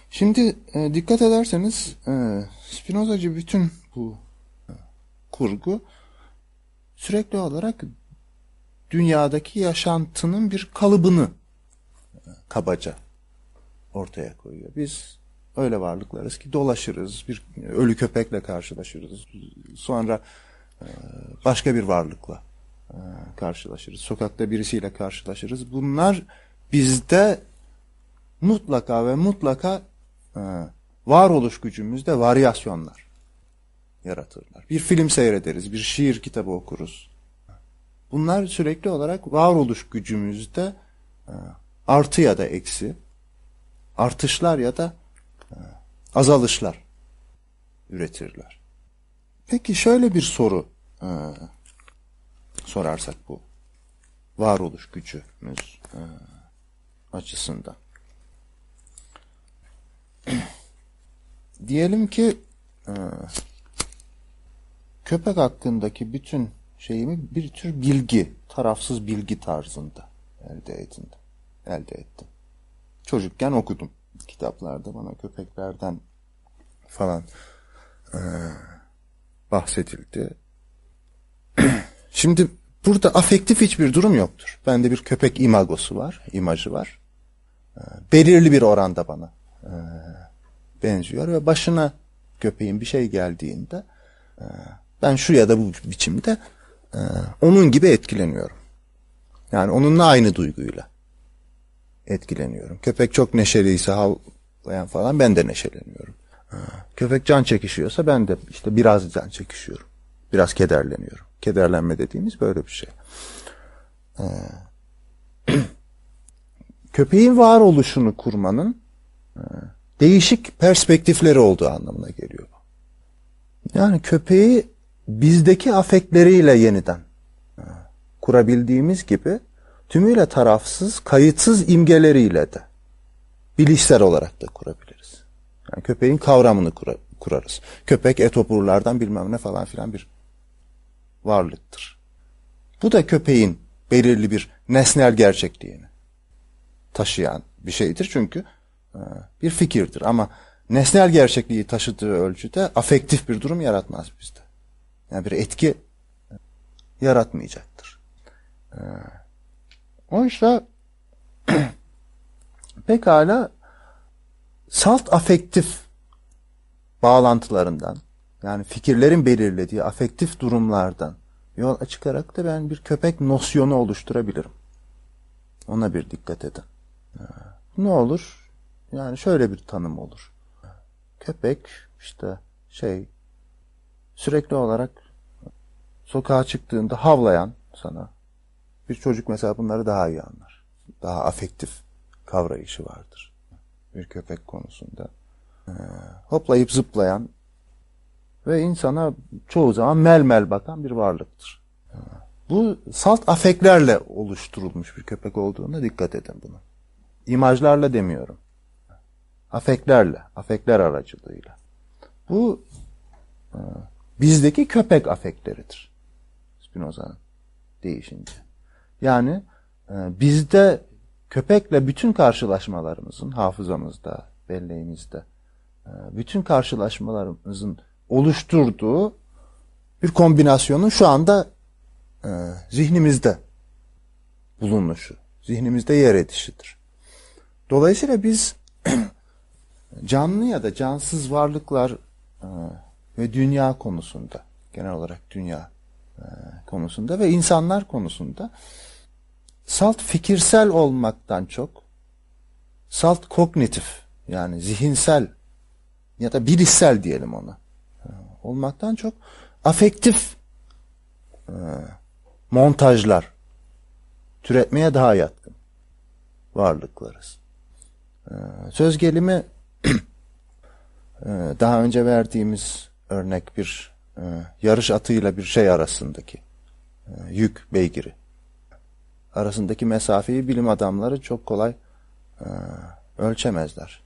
Şimdi e, dikkat ederseniz e, Spinozacı bütün bu e, kurgu sürekli olarak dünyadaki yaşantının bir kalıbını kabaca ortaya koyuyor. Biz öyle varlıklarız ki dolaşırız, bir ölü köpekle karşılaşırız. Sonra e, başka bir varlıkla e, karşılaşırız. Sokakta birisiyle karşılaşırız. Bunlar bizde mutlaka ve mutlaka e, varoluş gücümüzde varyasyonlar yaratırlar. Bir film seyrederiz, bir şiir kitabı okuruz. Bunlar sürekli olarak varoluş gücümüzde e, artı ya da eksi, artışlar ya da e, azalışlar üretirler. Peki şöyle bir soru e, sorarsak bu varoluş gücümüz açısından. Diyelim ki köpek hakkındaki bütün şeyimi bir tür bilgi, tarafsız bilgi tarzında elde edindim. Elde ettim. Çocukken okudum kitaplarda bana köpeklerden falan e, bahsedildi. Şimdi burada afektif hiçbir durum yoktur. Bende bir köpek imagosu var, imajı var. Ee, belirli bir oranda bana e, benziyor ve başına köpeğin bir şey geldiğinde e, ben şu ya da bu biçimde e, onun gibi etkileniyorum. Yani onunla aynı duyguyla etkileniyorum. Köpek çok neşeliyse havlayan falan ben de neşeleniyorum. E, köpek can çekişiyorsa ben de işte biraz can çekişiyorum. Biraz kederleniyorum. Kederlenme dediğimiz böyle bir şey. E, köpeğin varoluşunu kurmanın e, değişik perspektifleri olduğu anlamına geliyor. Yani köpeği bizdeki afekleriyle yeniden e, kurabildiğimiz gibi tümüyle tarafsız, kayıtsız imgeleriyle de bilişsel olarak da kurabiliriz. Yani köpeğin kavramını kura, kurarız. Köpek etoburlardan bilmem ne falan filan bir varlıktır. Bu da köpeğin belirli bir nesnel gerçekliğini taşıyan bir şeydir çünkü e, bir fikirdir ama nesnel gerçekliği taşıdığı ölçüde afektif bir durum yaratmaz bizde. Yani bir etki yaratmayacaktır. E, oysa pekala salt afektif bağlantılarından yani fikirlerin belirlediği afektif durumlardan yol çıkarak da ben bir köpek nosyonu oluşturabilirim. Ona bir dikkat edin. Ee, ne olur? Yani şöyle bir tanım olur. Köpek işte şey sürekli olarak sokağa çıktığında havlayan sana bir çocuk mesela bunları daha iyi anlar. Daha afektif kavrayışı vardır. Bir köpek konusunda. Ee, hoplayıp zıplayan ve insana çoğu zaman mel mel bakan bir varlıktır. Ee, bu salt afeklerle oluşturulmuş bir köpek olduğuna dikkat edin bunu. İmajlarla demiyorum. Afeklerle, afekler aracılığıyla. Bu e, bizdeki köpek afekleridir. Spinoza'nın değişince. Yani e, bizde köpekle bütün karşılaşmalarımızın hafızamızda, belleğimizde, e, bütün karşılaşmalarımızın oluşturduğu bir kombinasyonun şu anda zihnimizde bulunuşu, zihnimizde yer edişidir. Dolayısıyla biz canlı ya da cansız varlıklar e, ve dünya konusunda, genel olarak dünya e, konusunda ve insanlar konusunda salt fikirsel olmaktan çok salt kognitif yani zihinsel ya da bilişsel diyelim ona e, olmaktan çok afektif montajlar türetmeye daha yatkın varlıklarız. Söz gelimi e, daha önce verdiğimiz örnek bir e, yarış atıyla bir şey arasındaki e, yük beygiri arasındaki mesafeyi bilim adamları çok kolay ölçemezler.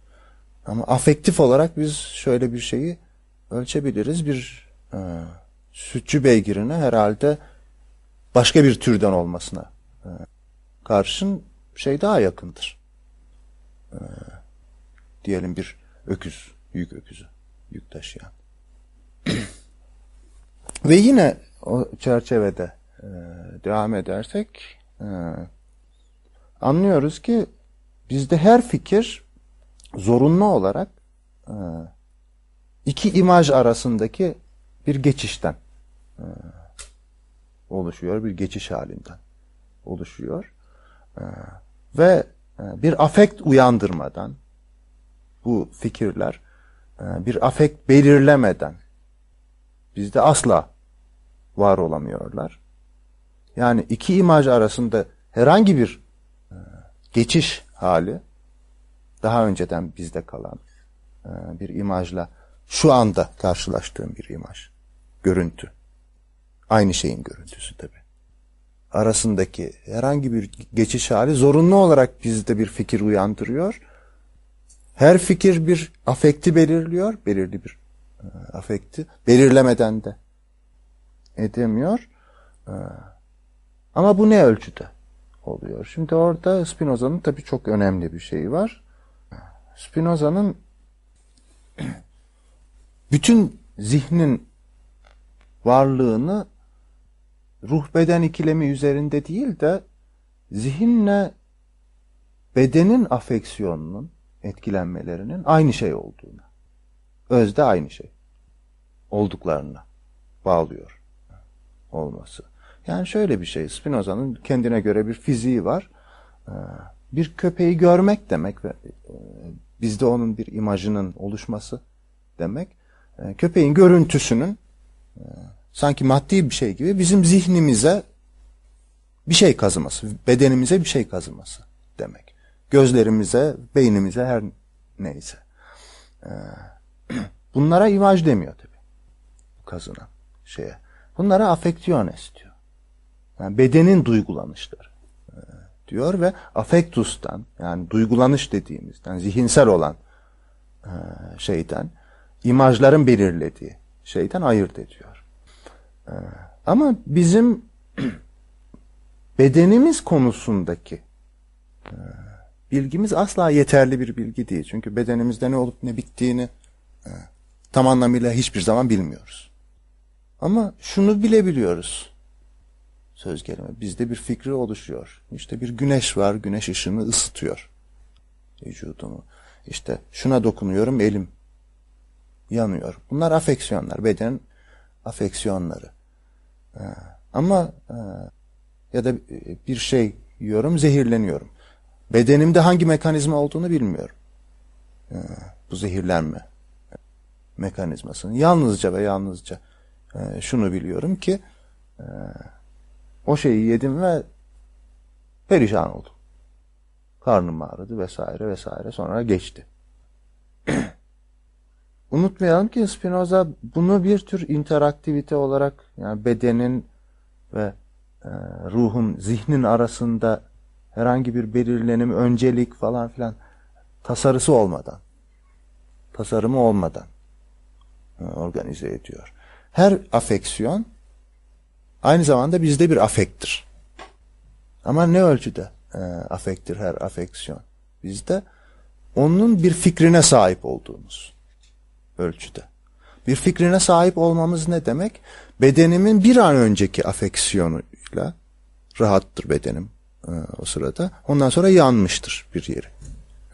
Ama afektif olarak biz şöyle bir şeyi ölçebiliriz. Bir sütçü beygirine herhalde başka bir türden olmasına karşın şey daha yakındır e, diyelim bir öküz, yük öküzü, yük taşıyan. Ve yine o çerçevede e, devam edersek e, anlıyoruz ki bizde her fikir zorunlu olarak e, iki imaj arasındaki bir geçişten e, oluşuyor, bir geçiş halinden oluşuyor. E, ve e, bir afekt uyandırmadan bu fikirler e, bir afekt belirlemeden bizde asla var olamıyorlar. Yani iki imaj arasında herhangi bir e, geçiş hali daha önceden bizde kalan bir imajla şu anda karşılaştığım bir imaj, görüntü. Aynı şeyin görüntüsü tabi arasındaki herhangi bir geçiş hali zorunlu olarak bizde bir fikir uyandırıyor. Her fikir bir afekti belirliyor, belirli bir e, afekti belirlemeden de edemiyor. E, ama bu ne ölçüde oluyor? Şimdi orada Spinoza'nın tabii çok önemli bir şeyi var. Spinoza'nın bütün zihnin varlığını ruh beden ikilemi üzerinde değil de zihinle bedenin afeksiyonunun etkilenmelerinin aynı şey olduğunu, özde aynı şey olduklarına bağlıyor olması. Yani şöyle bir şey, Spinoza'nın kendine göre bir fiziği var. Ee, bir köpeği görmek demek ve e, bizde onun bir imajının oluşması demek. Ee, köpeğin görüntüsünün e, sanki maddi bir şey gibi bizim zihnimize bir şey kazıması, bedenimize bir şey kazıması demek. Gözlerimize, beynimize her neyse. Ee, bunlara imaj demiyor tabii. Kazınan şeye. Bunlara afeksiyonnes diyor. Yani bedenin duygulanışları e, diyor ve afektustan yani duygulanış dediğimizden zihinsel olan e, şeyden imajların belirlediği şeyden ayırt ediyor. E, ama bizim bedenimiz konusundaki bilgimiz asla yeterli bir bilgi değil. Çünkü bedenimizde ne olup ne bittiğini tam anlamıyla hiçbir zaman bilmiyoruz. Ama şunu bilebiliyoruz. Söz gelimi bizde bir fikri oluşuyor. İşte bir güneş var, güneş ışını ısıtıyor vücudumu. İşte şuna dokunuyorum, elim yanıyor. Bunlar afeksiyonlar, beden afeksiyonları. Ama ya da bir şey yiyorum, zehirleniyorum. Bedenimde hangi mekanizma olduğunu bilmiyorum. Bu zehirlenme mekanizmasını. Yalnızca ve yalnızca e, şunu biliyorum ki e, o şeyi yedim ve perişan oldum. Karnım ağrıdı vesaire vesaire sonra geçti. Unutmayalım ki Spinoza bunu bir tür interaktivite olarak yani bedenin ve e, ruhun, zihnin arasında herhangi bir belirlenim, öncelik falan filan tasarısı olmadan, tasarımı olmadan e, organize ediyor her afeksiyon aynı zamanda bizde bir afektir. Ama ne ölçüde e, afektir her afeksiyon? Bizde onun bir fikrine sahip olduğumuz ölçüde. Bir fikrine sahip olmamız ne demek? Bedenimin bir an önceki afeksiyonuyla rahattır bedenim e, o sırada. Ondan sonra yanmıştır bir yeri.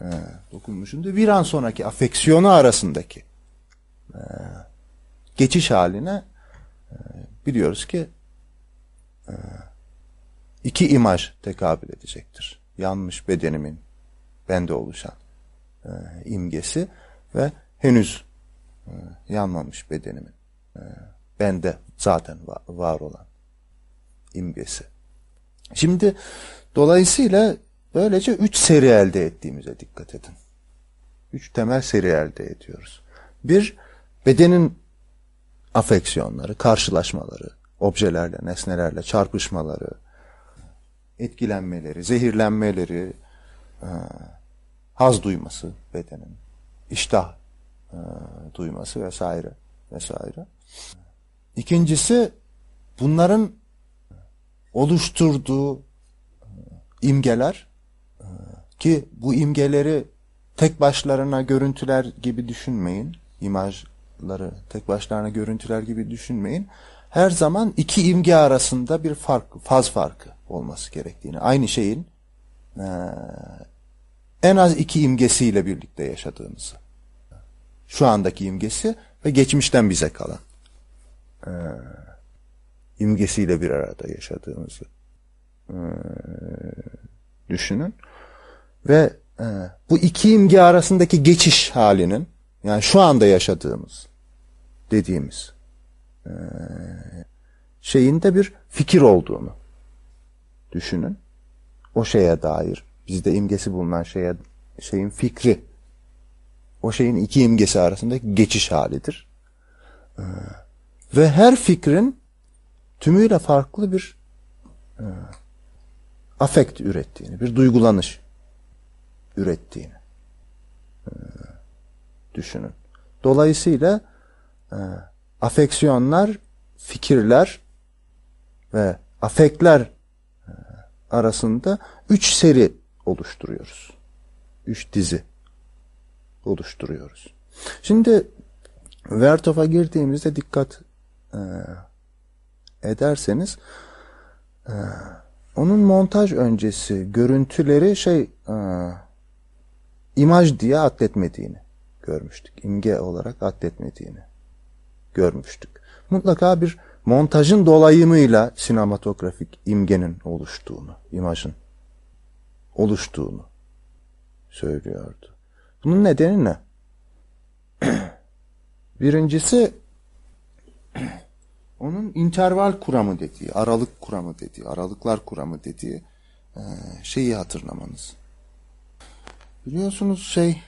E, dokunmuşumdur. Bir an sonraki afeksiyonu arasındaki e, geçiş haline e, biliyoruz ki e, iki imaj tekabül edecektir. Yanmış bedenimin bende oluşan e, imgesi ve henüz yanmamış bedenimin bende zaten var olan imgesi. Şimdi dolayısıyla böylece üç seri elde ettiğimize dikkat edin. Üç temel seri elde ediyoruz. Bir, bedenin afeksiyonları, karşılaşmaları, objelerle, nesnelerle çarpışmaları, etkilenmeleri, zehirlenmeleri, e, haz duyması bedenin, iştah e, duyması vesaire vesaire. İkincisi bunların oluşturduğu e, imgeler ki bu imgeleri tek başlarına görüntüler gibi düşünmeyin. imaj ları tek başlarına görüntüler gibi düşünmeyin. Her zaman iki imge arasında bir fark, faz farkı olması gerektiğini, aynı şeyin e, en az iki imgesiyle birlikte yaşadığımızı, şu andaki imgesi ve geçmişten bize kalan e, imgesiyle bir arada yaşadığımızı e, düşünün ve e, bu iki imge arasındaki geçiş halinin yani şu anda yaşadığımız dediğimiz e, şeyin de bir fikir olduğunu düşünün. O şeye dair bizde imgesi bulunan şeye şeyin fikri o şeyin iki imgesi arasında geçiş halidir. E, ve her fikrin tümüyle farklı bir e, afekt ürettiğini, bir duygulanış ürettiğini düşünün. Dolayısıyla e, afeksiyonlar, fikirler ve afekler arasında üç seri oluşturuyoruz. Üç dizi oluşturuyoruz. Şimdi Vertov'a girdiğimizde dikkat ederseniz onun montaj öncesi görüntüleri şey imaj diye atletmediğini görmüştük. İmge olarak atletmediğini görmüştük. Mutlaka bir montajın dolayımıyla sinematografik imgenin oluştuğunu, imajın oluştuğunu söylüyordu. Bunun nedeni ne? Birincisi onun interval kuramı dediği, aralık kuramı dediği, aralıklar kuramı dediği e, şeyi hatırlamanız. Biliyorsunuz şey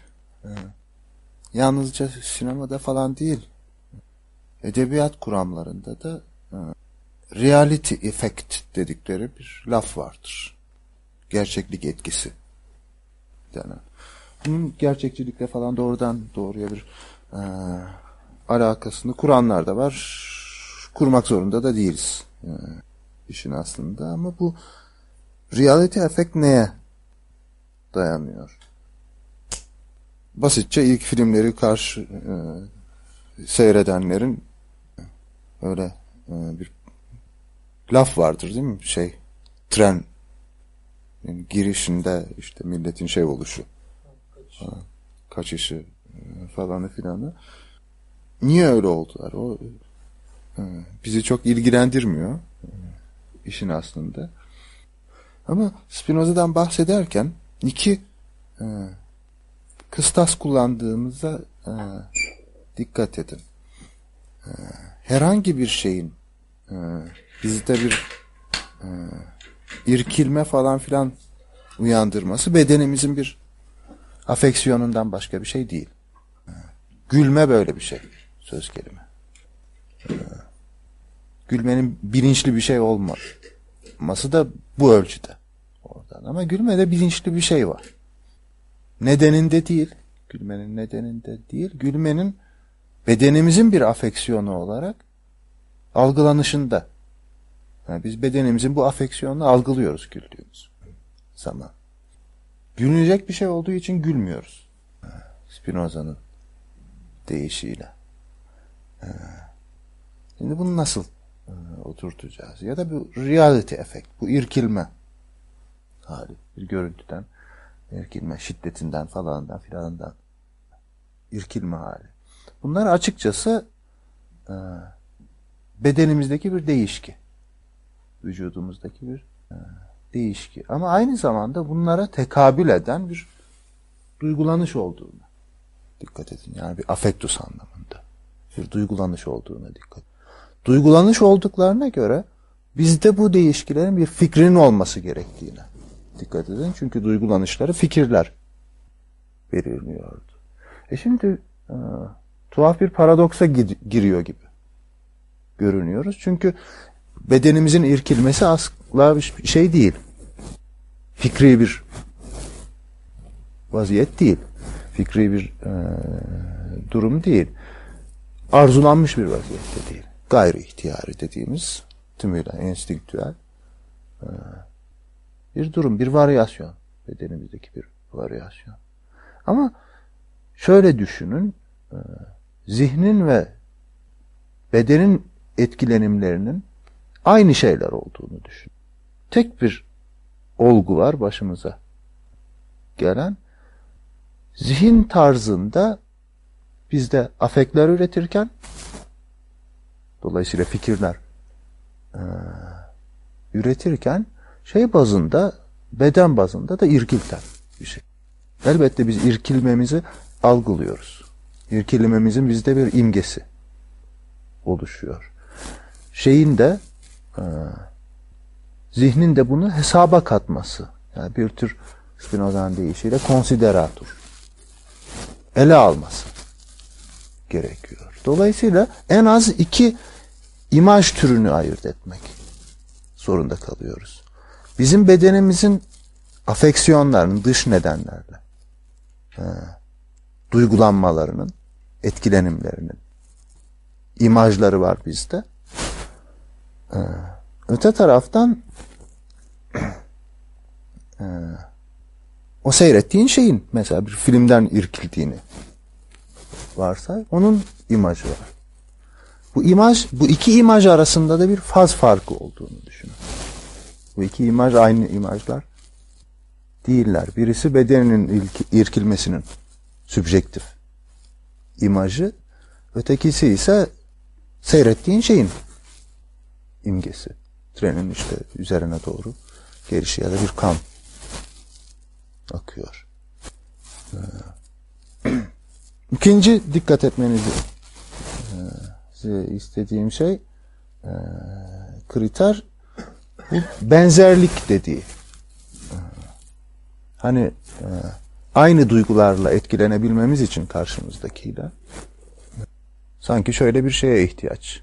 e, yalnızca sinemada falan değil, edebiyat kuramlarında da e, reality effect dedikleri bir laf vardır. Gerçeklik etkisi denen. Bunun gerçekçilikle falan doğrudan doğruya bir e, alakasını kuranlar da var. Kurmak zorunda da değiliz e, işin aslında ama bu reality effect neye dayanıyor? Basitçe ilk filmleri karşı e, seyredenlerin öyle e, bir laf vardır değil mi? Şey tren yani girişinde işte milletin şey oluşu falan, kaçışı e, falanı filanı. Niye öyle oldular? O e, bizi çok ilgilendirmiyor e, işin aslında. Ama Spinoza'dan bahsederken iki e, kıstas kullandığımıza e, dikkat edin. E, herhangi bir şeyin e, bizde bir e, irkilme falan filan uyandırması bedenimizin bir afeksiyonundan başka bir şey değil. Gülme böyle bir şey. Söz kelime. Gülmenin bilinçli bir şey olması da bu ölçüde. Oradan. Ama gülmede bilinçli bir şey var. Nedeninde değil. Gülmenin nedeninde değil. Gülmenin bedenimizin bir afeksiyonu olarak algılanışında. Yani biz bedenimizin bu afeksiyonunu algılıyoruz güldüğümüz zaman. Gülünecek bir şey olduğu için gülmüyoruz. Spinoza'nın deyişiyle. Şimdi bunu nasıl oturtacağız? Ya da bu reality efekt, bu irkilme hali. Bir görüntüden irkilme, şiddetinden falandan filandan irkilme hali. Bunlar açıkçası bedenimizdeki bir değişki. Vücudumuzdaki bir değişki. Ama aynı zamanda bunlara tekabül eden bir duygulanış olduğuna dikkat edin. Yani bir afektus anlamında. Bir duygulanış olduğuna dikkat. Duygulanış olduklarına göre bizde bu değişkilerin bir fikrinin olması gerektiğine dikkat edin. Çünkü duygulanışları fikirler verilmiyordu. E şimdi e, tuhaf bir paradoksa gir, giriyor gibi görünüyoruz. Çünkü bedenimizin irkilmesi asla bir şey değil. Fikri bir vaziyet değil. Fikri bir e, durum değil. Arzulanmış bir vaziyette değil. Gayri ihtiyari dediğimiz tümüyle enstitüel e, bir durum, bir varyasyon. Bedenimizdeki bir varyasyon. Ama şöyle düşünün, e, zihnin ve bedenin etkilenimlerinin aynı şeyler olduğunu düşün. Tek bir olgu var başımıza gelen. Zihin tarzında bizde afekler üretirken dolayısıyla fikirler e, üretirken şey bazında beden bazında da irkilten bir şey. Elbette biz irkilmemizi algılıyoruz. İrkilmemizin bizde bir imgesi oluşuyor. Şeyin de e, zihnin de bunu hesaba katması. Yani bir tür Spinoza'nın deyişiyle konsideratur. Ele alması gerekiyor. Dolayısıyla en az iki imaj türünü ayırt etmek zorunda kalıyoruz. Bizim bedenimizin afeksiyonlarının dış nedenlerle e, duygulanmalarının etkilenimlerinin imajları var bizde. E, öte taraftan e, o seyrettiğin şeyin mesela bir filmden irkildiğini varsay onun imajı var. Bu imaj, bu iki imaj arasında da bir faz farkı olduğunu düşünün. Bu iki imaj aynı imajlar değiller. Birisi bedeninin irkilmesinin sübjektif imajı, ötekisi ise seyrettiğin şeyin imgesi. Trenin işte üzerine doğru gelişi ya da bir kan akıyor. Ee, İkinci dikkat etmenizi e, istediğim şey e, kriter bu benzerlik dediği. E, hani e, aynı duygularla etkilenebilmemiz için karşımızdakiyle sanki şöyle bir şeye ihtiyaç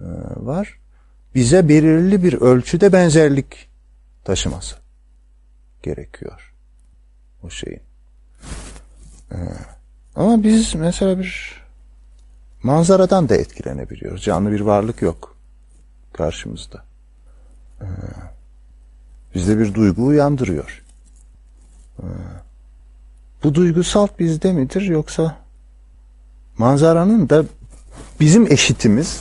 e, var. Bize belirli bir ölçüde benzerlik taşıması gerekiyor o şeyin. E, ama biz mesela bir manzaradan da etkilenebiliyoruz. Canlı bir varlık yok karşımızda. Ee, bizde bir duygu uyandırıyor. Bu duygu salt bizde midir yoksa manzaranın da bizim eşitimiz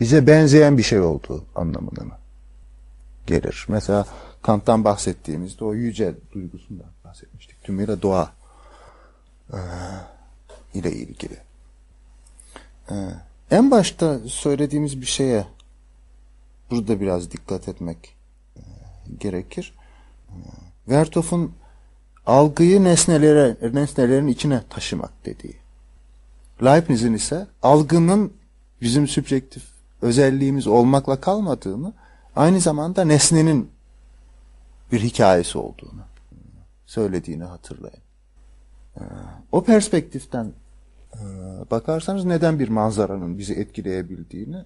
bize benzeyen bir şey olduğu anlamına mı gelir? Mesela Kant'tan bahsettiğimizde o yüce duygusundan bahsetmiştik. Tümüyle doğa e, ile ilgili. E, en başta söylediğimiz bir şeye burada biraz dikkat etmek e, gerekir. Vertof'un algıyı nesnelere, nesnelerin içine taşımak dediği. Leibniz'in ise algının bizim sübjektif özelliğimiz olmakla kalmadığını, aynı zamanda nesnenin bir hikayesi olduğunu söylediğini hatırlayın. O perspektiften e, bakarsanız neden bir manzaranın bizi etkileyebildiğini,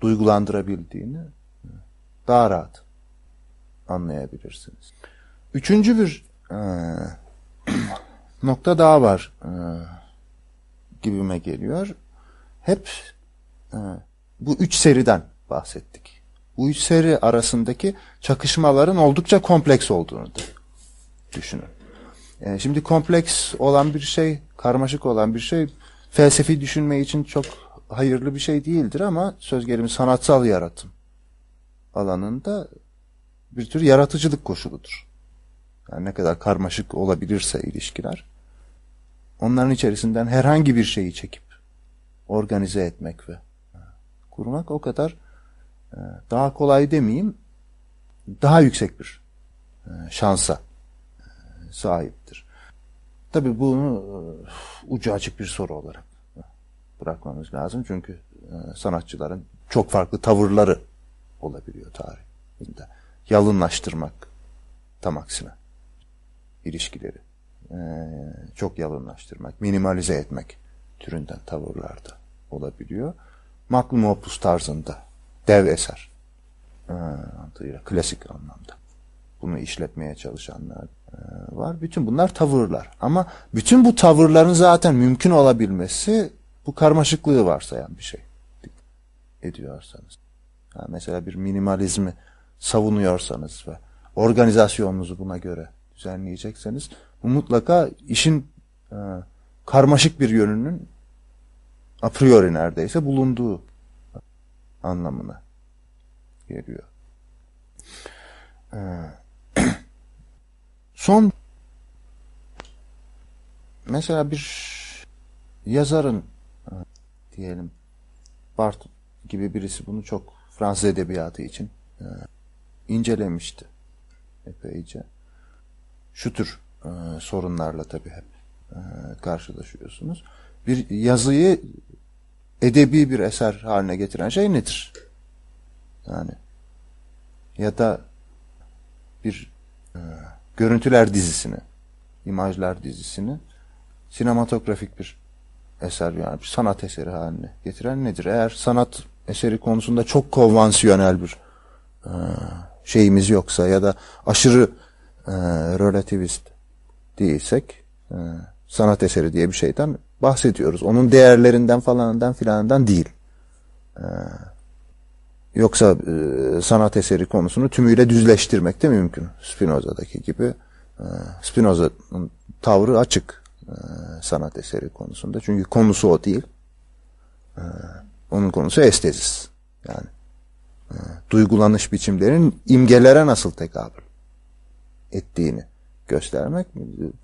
duygulandırabildiğini e, daha rahat anlayabilirsiniz. Üçüncü bir e, nokta daha var e, gibime geliyor. Hep e, bu üç seriden bahsettik. Bu üç seri arasındaki çakışmaların oldukça kompleks olduğunu düşünün. Yani şimdi kompleks olan bir şey, karmaşık olan bir şey felsefi düşünme için çok hayırlı bir şey değildir ama söz gelimi sanatsal yaratım alanında bir tür yaratıcılık koşuludur. Yani ne kadar karmaşık olabilirse ilişkiler onların içerisinden herhangi bir şeyi çekip organize etmek ve kurmak o kadar e, daha kolay demeyeyim daha yüksek bir e, şansa sahiptir. Tabii bunu e, ucu açık bir soru olarak bırakmamız lazım. Çünkü e, sanatçıların çok farklı tavırları olabiliyor tarihinde. Yalınlaştırmak tam aksine ilişkileri. E, çok yalınlaştırmak, minimalize etmek türünden tavırlarda olabiliyor. Maklum opus tarzında dev eser. Klasik anlamda. Bunu işletmeye çalışanlar e, var. Bütün bunlar tavırlar. Ama bütün bu tavırların zaten mümkün olabilmesi bu karmaşıklığı varsayan bir şey ediyorsanız. Yani mesela bir minimalizmi savunuyorsanız ve organizasyonunuzu buna göre düzenleyecekseniz bu mutlaka işin e, karmaşık bir yönünün a priori neredeyse bulunduğu anlamına geliyor. Ee, Son mesela bir yazarın e, diyelim Bart gibi birisi bunu çok Fransız edebiyatı için e, incelemişti epeyce. Şu tür e, sorunlarla tabii hep e, karşılaşıyorsunuz. Bir yazıyı edebi bir eser haline getiren şey nedir? Yani ya da bir e, görüntüler dizisini, imajlar dizisini sinematografik bir eser yani bir sanat eseri haline getiren nedir? Eğer sanat eseri konusunda çok konvansiyonel bir e, şeyimiz yoksa ya da aşırı e, relativist değilsek e, sanat eseri diye bir şeyden bahsediyoruz. Onun değerlerinden falanından filanından değil. E, Yoksa sanat eseri konusunu tümüyle düzleştirmek de mümkün. Spinoza'daki gibi. E, Spinoza'nın tavrı açık sanat eseri konusunda. Çünkü konusu o değil. Onun konusu estezis. Yani duygulanış biçimlerinin imgelere nasıl tekabül ettiğini göstermek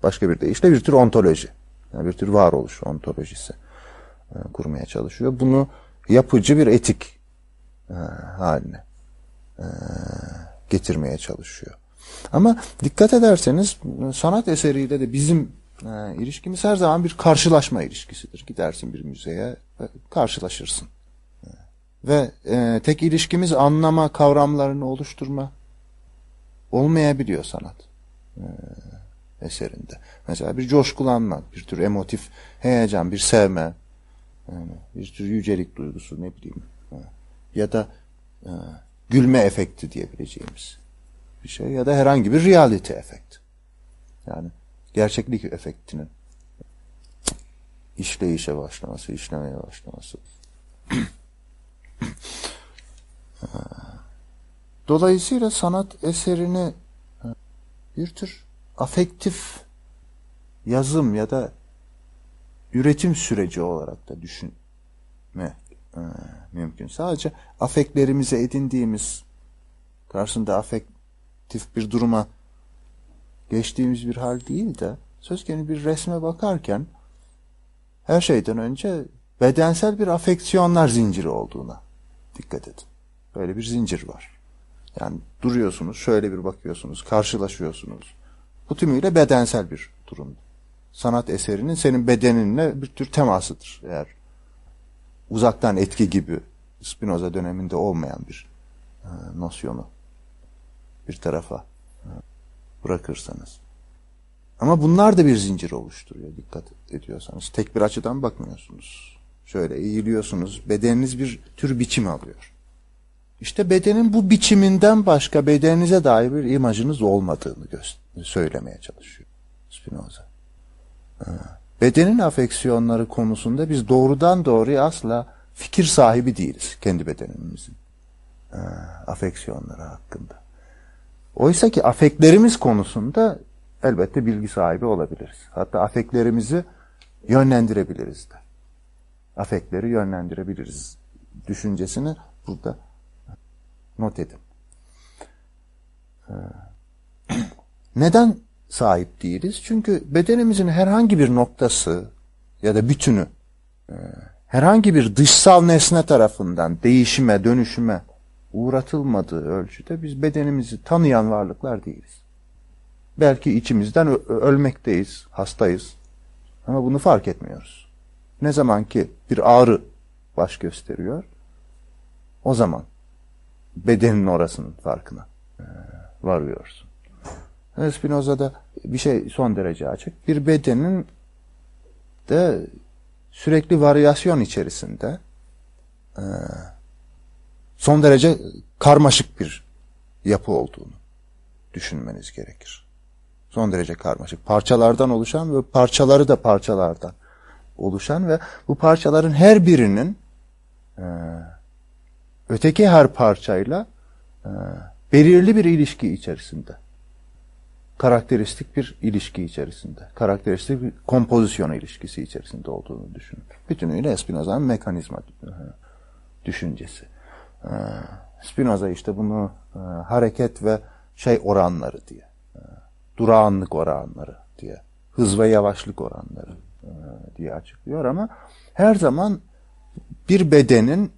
başka bir deyişle bir tür ontoloji. Yani bir tür varoluş ontolojisi e, kurmaya çalışıyor. Bunu yapıcı bir etik e, haline e, getirmeye çalışıyor. Ama dikkat ederseniz sanat eseriyle de bizim ilişkimiz her zaman bir karşılaşma ilişkisidir. Gidersin bir müzeye karşılaşırsın. Ve tek ilişkimiz anlama kavramlarını oluşturma olmayabiliyor sanat e, eserinde. Mesela bir coşkulanma, bir tür emotif heyecan, bir sevme, bir tür yücelik duygusu ne bileyim e, ya da e, gülme efekti diyebileceğimiz bir şey ya da herhangi bir reality efekt. Yani gerçeklik efektinin işleyişe başlaması, işlemeye başlaması. Dolayısıyla sanat eserini bir tür afektif yazım ya da üretim süreci olarak da düşünme e, mümkün. Sadece afeklerimize edindiğimiz karşısında afektif bir duruma geçtiğimiz bir hal değil de söz bir resme bakarken her şeyden önce bedensel bir afeksiyonlar zinciri olduğuna dikkat edin. Böyle bir zincir var. Yani duruyorsunuz, şöyle bir bakıyorsunuz, karşılaşıyorsunuz. Bu tümüyle bedensel bir durum. Sanat eserinin senin bedeninle bir tür temasıdır. Eğer uzaktan etki gibi Spinoza döneminde olmayan bir e, nosyonu bir tarafa e, bırakırsanız. Ama bunlar da bir zincir oluşturuyor dikkat ediyorsanız. Tek bir açıdan bakmıyorsunuz. Şöyle eğiliyorsunuz. Bedeniniz bir tür biçim alıyor. İşte bedenin bu biçiminden başka bedeninize dair bir imajınız olmadığını söylemeye çalışıyor Spinoza. Bedenin afeksiyonları konusunda biz doğrudan doğruya asla fikir sahibi değiliz kendi bedenimizin afeksiyonları hakkında. Oysa ki afeklerimiz konusunda elbette bilgi sahibi olabiliriz. Hatta afeklerimizi yönlendirebiliriz de. Afekleri yönlendirebiliriz düşüncesini burada not edin. Neden sahip değiliz? Çünkü bedenimizin herhangi bir noktası ya da bütünü herhangi bir dışsal nesne tarafından değişime, dönüşüme uğratılmadığı ölçüde biz bedenimizi tanıyan varlıklar değiliz. Belki içimizden ölmekteyiz, hastayız ama bunu fark etmiyoruz. Ne zaman ki bir ağrı baş gösteriyor, o zaman bedenin orasının farkına e, varıyorsun. Spinoza'da bir şey son derece açık. Bir bedenin de sürekli varyasyon içerisinde e, son derece karmaşık bir yapı olduğunu düşünmeniz gerekir. Son derece karmaşık. Parçalardan oluşan ve parçaları da parçalardan oluşan ve bu parçaların her birinin e, öteki her parçayla e, belirli bir ilişki içerisinde. Karakteristik bir ilişki içerisinde. Karakteristik bir kompozisyon ilişkisi içerisinde olduğunu düşünün. Bütünüyle Spinoza'nın mekanizma e, düşüncesi. E, Spinoza işte bunu e, hareket ve şey oranları diye, e, durağanlık oranları diye, hız ve yavaşlık oranları diye açıklıyor ama her zaman bir bedenin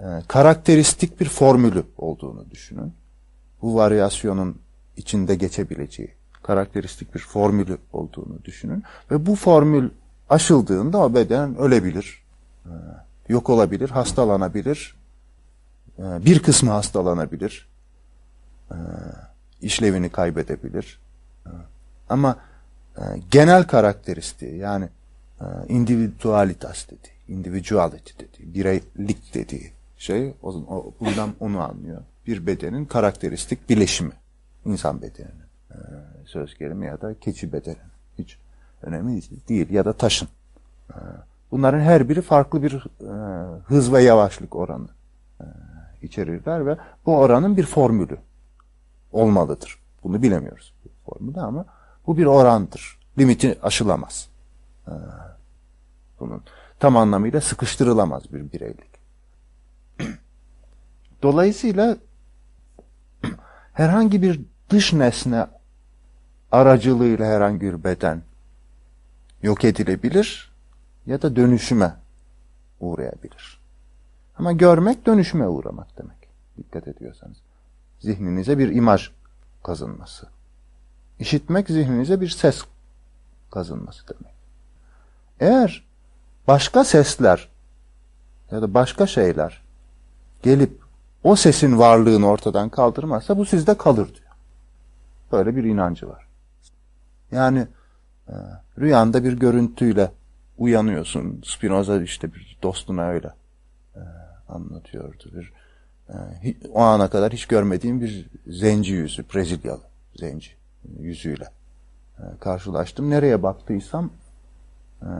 e, karakteristik bir formülü olduğunu düşünün. Bu varyasyonun içinde geçebileceği karakteristik bir formülü olduğunu düşünün. Ve bu formül aşıldığında o beden ölebilir, e, yok olabilir, hastalanabilir, e, bir kısmı hastalanabilir, işlevini kaybedebilir. Ama genel karakteristiği yani individualitas dediği, individuality dediği, bireylik dediği şey o, o, bundan onu anlıyor. Bir bedenin karakteristik bileşimi. insan bedeninin e, söz gelimi ya da keçi bedenin. Hiç önemli değil. Ya da taşın. E, bunların her biri farklı bir e, hız ve yavaşlık oranı e, içerirler ve bu oranın bir formülü olmalıdır. Bunu bilemiyoruz bu formülü ama bu bir orandır. Limiti aşılamaz. E, bunun tam anlamıyla sıkıştırılamaz bir bireylik. Dolayısıyla herhangi bir dış nesne aracılığıyla herhangi bir beden yok edilebilir ya da dönüşüme uğrayabilir. Ama görmek dönüşüme uğramak demek. Dikkat ediyorsanız. Zihninize bir imaj kazınması. İşitmek zihninize bir ses kazınması demek. Eğer başka sesler ya da başka şeyler gelip o sesin varlığını ortadan kaldırmazsa bu sizde kalır diyor. Böyle bir inancı var. Yani e, rüyanda bir görüntüyle uyanıyorsun. Spinoza işte bir dostuna öyle e, anlatıyordu. Bir, e, o ana kadar hiç görmediğim bir zenci yüzü, Brezilyalı zenci yüzüyle e, karşılaştım. Nereye baktıysam e,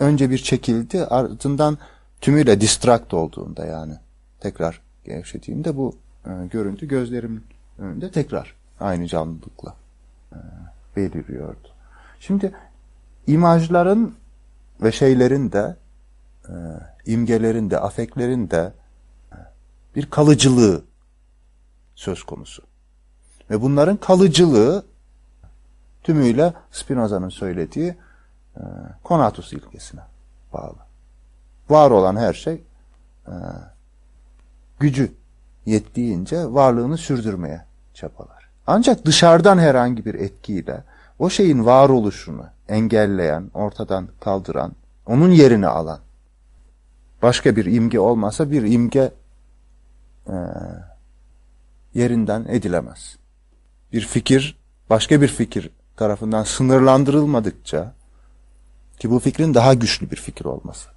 önce bir çekildi ardından tümüyle distract olduğunda yani tekrar gevşetiğimde bu e, görüntü gözlerimin önünde tekrar aynı canlılıkla e, beliriyordu. Şimdi imajların ve şeylerin de e, imgelerin de afeklerin de e, bir kalıcılığı söz konusu. Ve bunların kalıcılığı tümüyle Spinoza'nın söylediği e, konatus ilkesine bağlı. Var olan her şey e, gücü yettiğince varlığını sürdürmeye çabalar. Ancak dışarıdan herhangi bir etkiyle o şeyin varoluşunu engelleyen, ortadan kaldıran, onun yerini alan başka bir imge olmasa bir imge e, yerinden edilemez. Bir fikir başka bir fikir tarafından sınırlandırılmadıkça ki bu fikrin daha güçlü bir fikir olması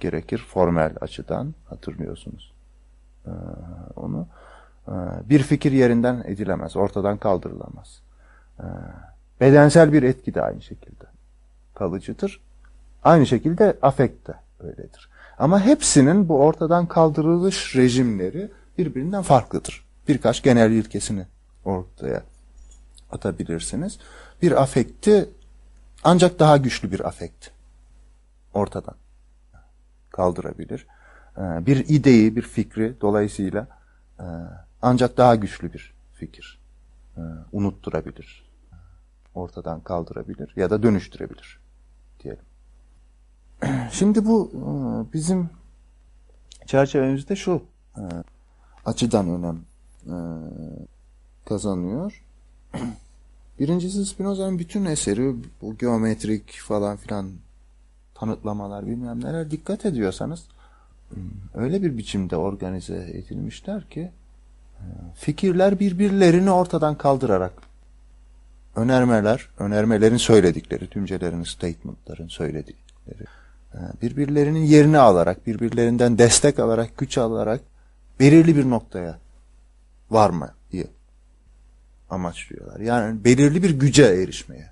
gerekir formel açıdan hatırlıyorsunuz onu. Ee, bir fikir yerinden edilemez, ortadan kaldırılamaz. Ee, bedensel bir etki de aynı şekilde kalıcıdır. Aynı şekilde afekt de öyledir. Ama hepsinin bu ortadan kaldırılış rejimleri birbirinden farklıdır. Birkaç genel ilkesini ortaya atabilirsiniz. Bir afekti ancak daha güçlü bir afekt ortadan kaldırabilir. Ee, bir ideyi, bir fikri dolayısıyla e, ancak daha güçlü bir fikir e, unutturabilir, ortadan kaldırabilir ya da dönüştürebilir diyelim. Şimdi bu e, bizim çerçevemizde şu açıdan önem kazanıyor. Birincisi Spinoza'nın bütün eseri bu geometrik falan filan tanıtlamalar bilmem neler dikkat ediyorsanız öyle bir biçimde organize edilmişler ki e, fikirler birbirlerini ortadan kaldırarak önermeler, önermelerin söyledikleri, tümcelerin, statementların söyledikleri e, birbirlerinin yerini alarak, birbirlerinden destek alarak, güç alarak belirli bir noktaya varmayı amaçlıyorlar. Yani belirli bir güce erişmeye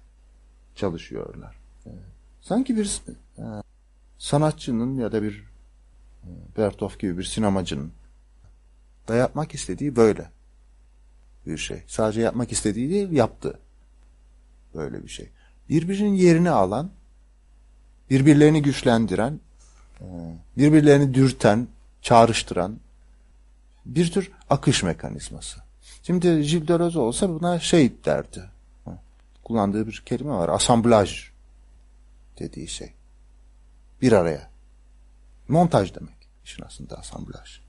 çalışıyorlar. E, sanki bir sanatçının ya da bir Bertov gibi bir sinemacının da yapmak istediği böyle bir şey. Sadece yapmak istediği değil, yaptı. Böyle bir şey. Birbirinin yerini alan, birbirlerini güçlendiren, e, birbirlerini dürten, çağrıştıran bir tür akış mekanizması. Şimdi Gilles Deleuze olsa buna şey derdi. Kullandığı bir kelime var. Asamblaj dediği şey. Bir araya. Montaj demek. İşin aslında asamblaj.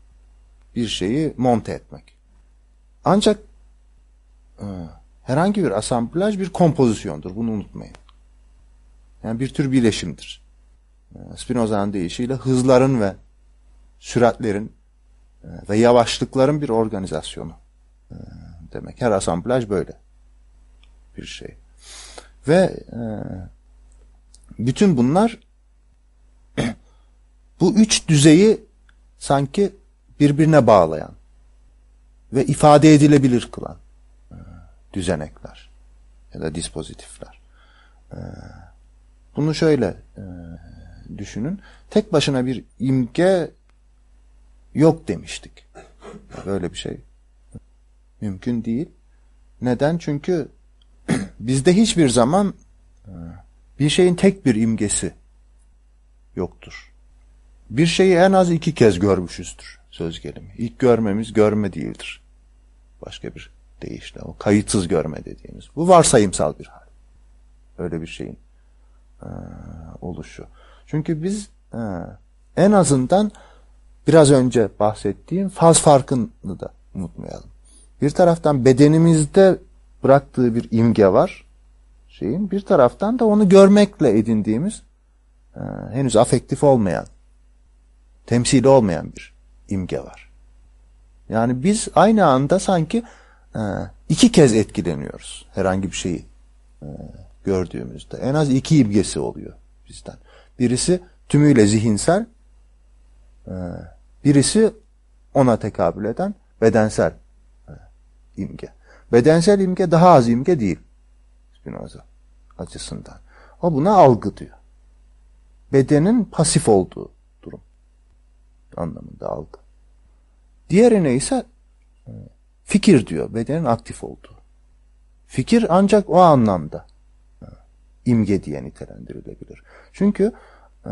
Bir şeyi monte etmek. Ancak e, herhangi bir asamblaj bir kompozisyondur. Bunu unutmayın. Yani bir tür bileşimdir. E, Spinoza'nın deyişiyle hızların ve süratlerin e, ve yavaşlıkların bir organizasyonu e, demek. Her asamblaj böyle bir şey. Ve bütün bunlar bu üç düzeyi sanki birbirine bağlayan ve ifade edilebilir kılan e, düzenekler ya da dispozitifler. E, bunu şöyle e, düşünün. Tek başına bir imge yok demiştik. Böyle bir şey mümkün değil. Neden? Çünkü bizde hiçbir zaman bir şeyin tek bir imgesi yoktur bir şeyi en az iki kez görmüşüzdür söz gelimi. İlk görmemiz görme değildir. Başka bir deyişle. O kayıtsız görme dediğimiz. Bu varsayımsal bir hal. Öyle bir şeyin e, oluşu. Çünkü biz e, en azından biraz önce bahsettiğim faz farkını da unutmayalım. Bir taraftan bedenimizde bıraktığı bir imge var şeyin. Bir taraftan da onu görmekle edindiğimiz e, henüz afektif olmayan, temsili olmayan bir imge var. Yani biz aynı anda sanki e, iki kez etkileniyoruz herhangi bir şeyi e, gördüğümüzde. En az iki imgesi oluyor bizden. Birisi tümüyle zihinsel, e, birisi ona tekabül eden bedensel imge. Bedensel imge daha az imge değil Spinoza açısından. O buna algı diyor. Bedenin pasif olduğu anlamında algı. Diğerine ise e, fikir diyor. Bedenin aktif olduğu. Fikir ancak o anlamda e, imge diye nitelendirilebilir. Çünkü e,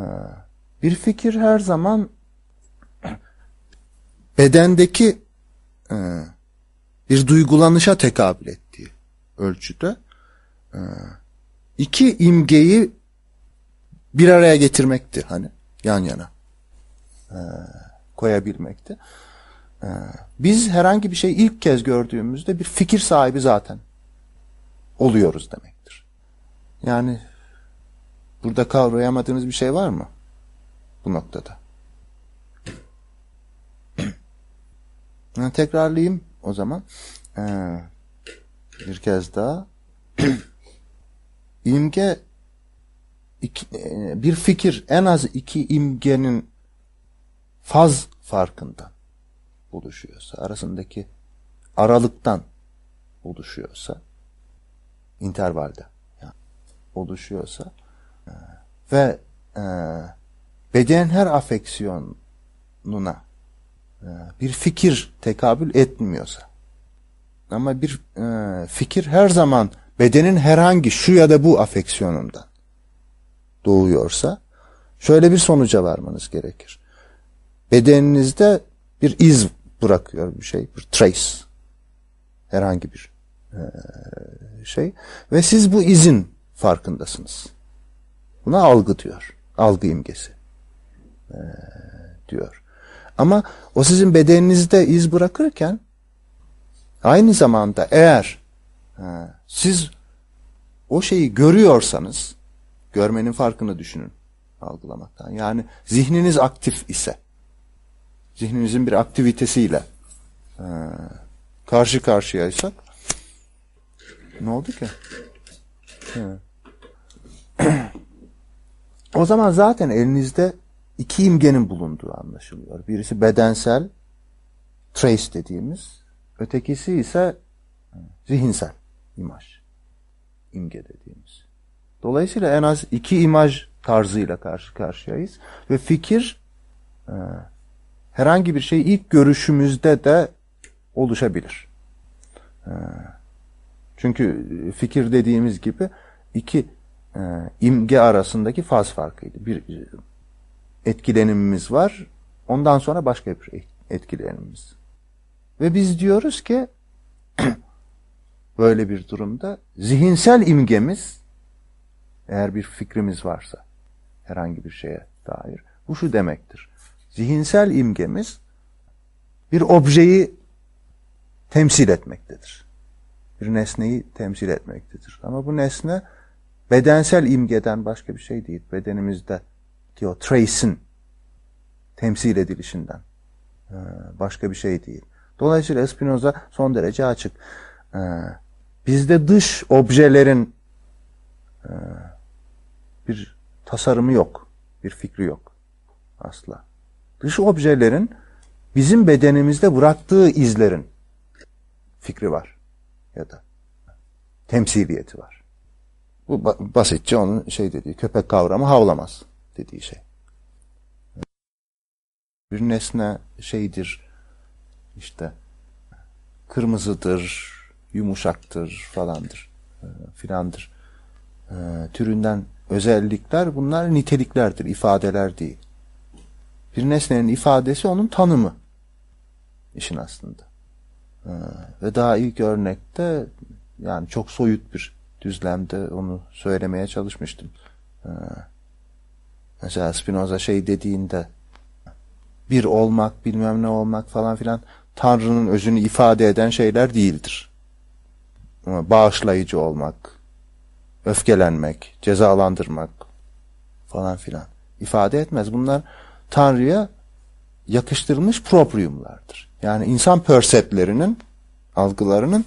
bir fikir her zaman bedendeki bir duygulanışa tekabül ettiği ölçüde iki imgeyi bir araya getirmekti hani yan yana koyabilmekti. Ee, biz herhangi bir şey ilk kez gördüğümüzde bir fikir sahibi zaten oluyoruz demektir. Yani burada kavrayamadığınız bir şey var mı? Bu noktada. Tekrarlayayım o zaman. Ee, bir kez daha. İmge e, bir fikir en az iki imgenin faz farkından oluşuyorsa, arasındaki aralıktan oluşuyorsa, intervalde yani oluşuyorsa e, ve e, beden her afeksiyonuna e, bir fikir tekabül etmiyorsa ama bir e, fikir her zaman bedenin herhangi şu ya da bu afeksiyonundan doğuyorsa şöyle bir sonuca varmanız gerekir. Bedeninizde bir iz bırakıyor bir şey, bir trace. Herhangi bir e, şey. Ve siz bu izin farkındasınız. Buna algı diyor. Algı imgesi. E, diyor. Ama o sizin bedeninizde iz bırakırken aynı zamanda eğer e, siz o şeyi görüyorsanız görmenin farkını düşünün algılamaktan. Yani zihniniz aktif ise zihninizin bir aktivitesiyle e, karşı karşıyaysak ne oldu ki? o zaman zaten elinizde iki imgenin bulunduğu anlaşılıyor. Birisi bedensel, trace dediğimiz, ötekisi ise zihinsel imaj, imge dediğimiz. Dolayısıyla en az iki imaj tarzıyla karşı karşıyayız ve fikir e, herhangi bir şey ilk görüşümüzde de oluşabilir. Ee, çünkü fikir dediğimiz gibi iki e, imge arasındaki faz farkıydı. Bir etkilenimimiz var, ondan sonra başka bir etkilenimimiz. Ve biz diyoruz ki böyle bir durumda zihinsel imgemiz eğer bir fikrimiz varsa herhangi bir şeye dair bu şu demektir zihinsel imgemiz bir objeyi temsil etmektedir. Bir nesneyi temsil etmektedir. Ama bu nesne bedensel imgeden başka bir şey değil. Bedenimizde ki o trace'in temsil edilişinden e, başka bir şey değil. Dolayısıyla Spinoza son derece açık. E, bizde dış objelerin e, bir tasarımı yok, bir fikri yok asla dış objelerin bizim bedenimizde bıraktığı izlerin fikri var ya da temsiliyeti var. Bu basitçe onun şey dediği köpek kavramı havlamaz dediği şey. Bir nesne şeydir işte kırmızıdır, yumuşaktır falandır e, filandır e, türünden özellikler bunlar niteliklerdir, ifadeler değil. Bir nesnenin ifadesi onun tanımı. işin aslında. Ee, ve daha ilk örnekte yani çok soyut bir düzlemde onu söylemeye çalışmıştım. Ee, mesela Spinoza şey dediğinde bir olmak bilmem ne olmak falan filan Tanrı'nın özünü ifade eden şeyler değildir. Bağışlayıcı olmak, öfkelenmek, cezalandırmak falan filan ifade etmez. Bunlar Tanrı'ya yakıştırılmış propriumlardır. Yani insan perseplerinin, algılarının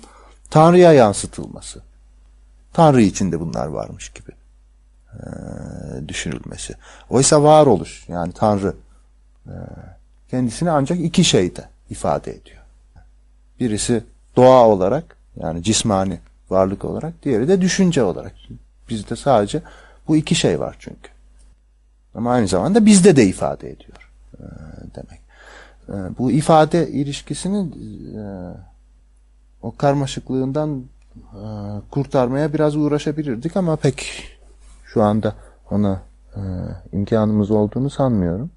Tanrı'ya yansıtılması. Tanrı içinde bunlar varmış gibi e, düşünülmesi. Oysa varoluş yani Tanrı e, kendisini ancak iki şeyde ifade ediyor. Birisi doğa olarak yani cismani varlık olarak, diğeri de düşünce olarak. Bizde sadece bu iki şey var çünkü. Ama aynı zamanda bizde de ifade ediyor e, demek. E, bu ifade ilişkisini e, o karmaşıklığından e, kurtarmaya biraz uğraşabilirdik ama pek şu anda ona e, imkanımız olduğunu sanmıyorum.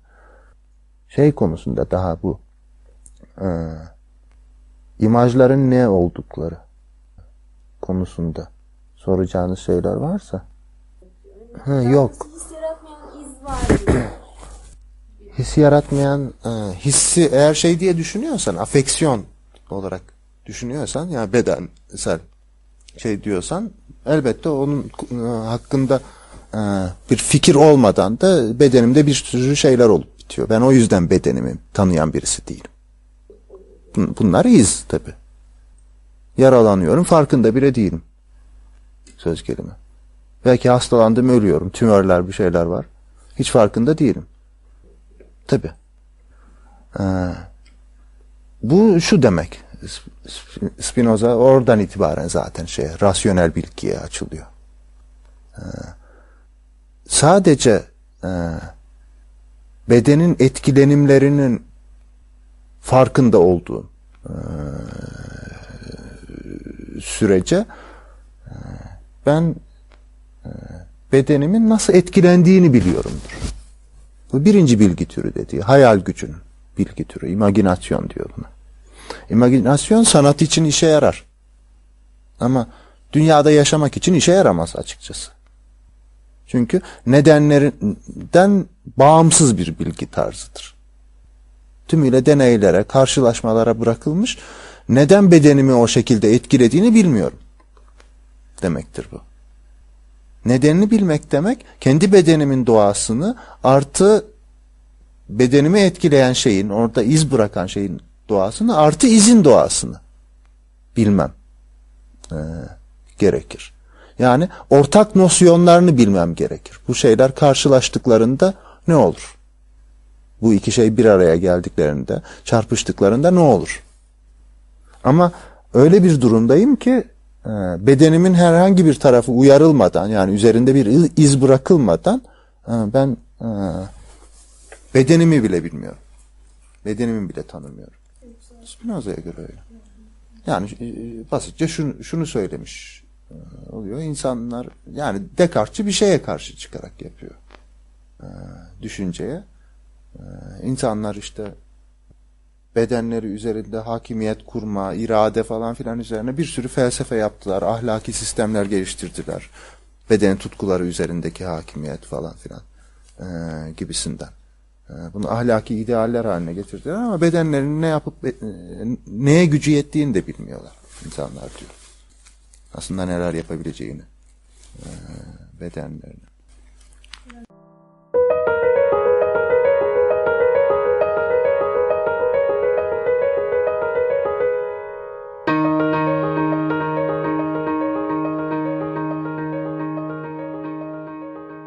Şey konusunda daha bu e, imajların ne oldukları konusunda soracağınız şeyler varsa. Ha, yok. His yaratmayan e, hissi eğer şey diye düşünüyorsan afeksiyon olarak düşünüyorsan yani bedensel şey diyorsan elbette onun e, hakkında e, bir fikir olmadan da bedenimde bir sürü şeyler olup bitiyor. Ben o yüzden bedenimi tanıyan birisi değilim. Bun- Bunlar iz tabi. Yaralanıyorum farkında bile değilim. Söz kelime. Belki hastalandım ölüyorum. Tümörler bir şeyler var. Hiç farkında değilim. Tabi. bu şu demek. Sp- Spinoza oradan itibaren zaten şey rasyonel bilgiye açılıyor. Ee, sadece e, bedenin etkilenimlerinin farkında olduğun e, sürece e, ben e, bedenimin nasıl etkilendiğini biliyorumdur. Bu birinci bilgi türü dediği hayal gücünün bilgi türü, imaginasyon diyor buna. İmaginasyon sanat için işe yarar. Ama dünyada yaşamak için işe yaramaz açıkçası. Çünkü nedenlerinden bağımsız bir bilgi tarzıdır. Tümüyle deneylere, karşılaşmalara bırakılmış. Neden bedenimi o şekilde etkilediğini bilmiyorum. Demektir bu. Nedenini bilmek demek kendi bedenimin doğasını artı bedenimi etkileyen şeyin, orada iz bırakan şeyin doğasını artı izin doğasını bilmem ee, gerekir. Yani ortak nosyonlarını bilmem gerekir. Bu şeyler karşılaştıklarında ne olur? Bu iki şey bir araya geldiklerinde, çarpıştıklarında ne olur? Ama öyle bir durumdayım ki bedenimin herhangi bir tarafı uyarılmadan yani üzerinde bir iz bırakılmadan e, ben e, bedenimi bile bilmiyorum. Bedenimi bile tanımıyorum. Spinoza'ya göre öyle. Yani e, basitçe şunu, şunu söylemiş oluyor. İnsanlar yani Descartes'çi bir şeye karşı çıkarak yapıyor. Düşünceye. İnsanlar işte bedenleri üzerinde hakimiyet kurma, irade falan filan üzerine bir sürü felsefe yaptılar. Ahlaki sistemler geliştirdiler. Beden tutkuları üzerindeki hakimiyet falan filan e, gibisinden. E, bunu ahlaki idealler haline getirdiler ama bedenlerin ne yapıp e, neye gücü yettiğini de bilmiyorlar insanlar diyor. Aslında neler yapabileceğini e, bedenlerine.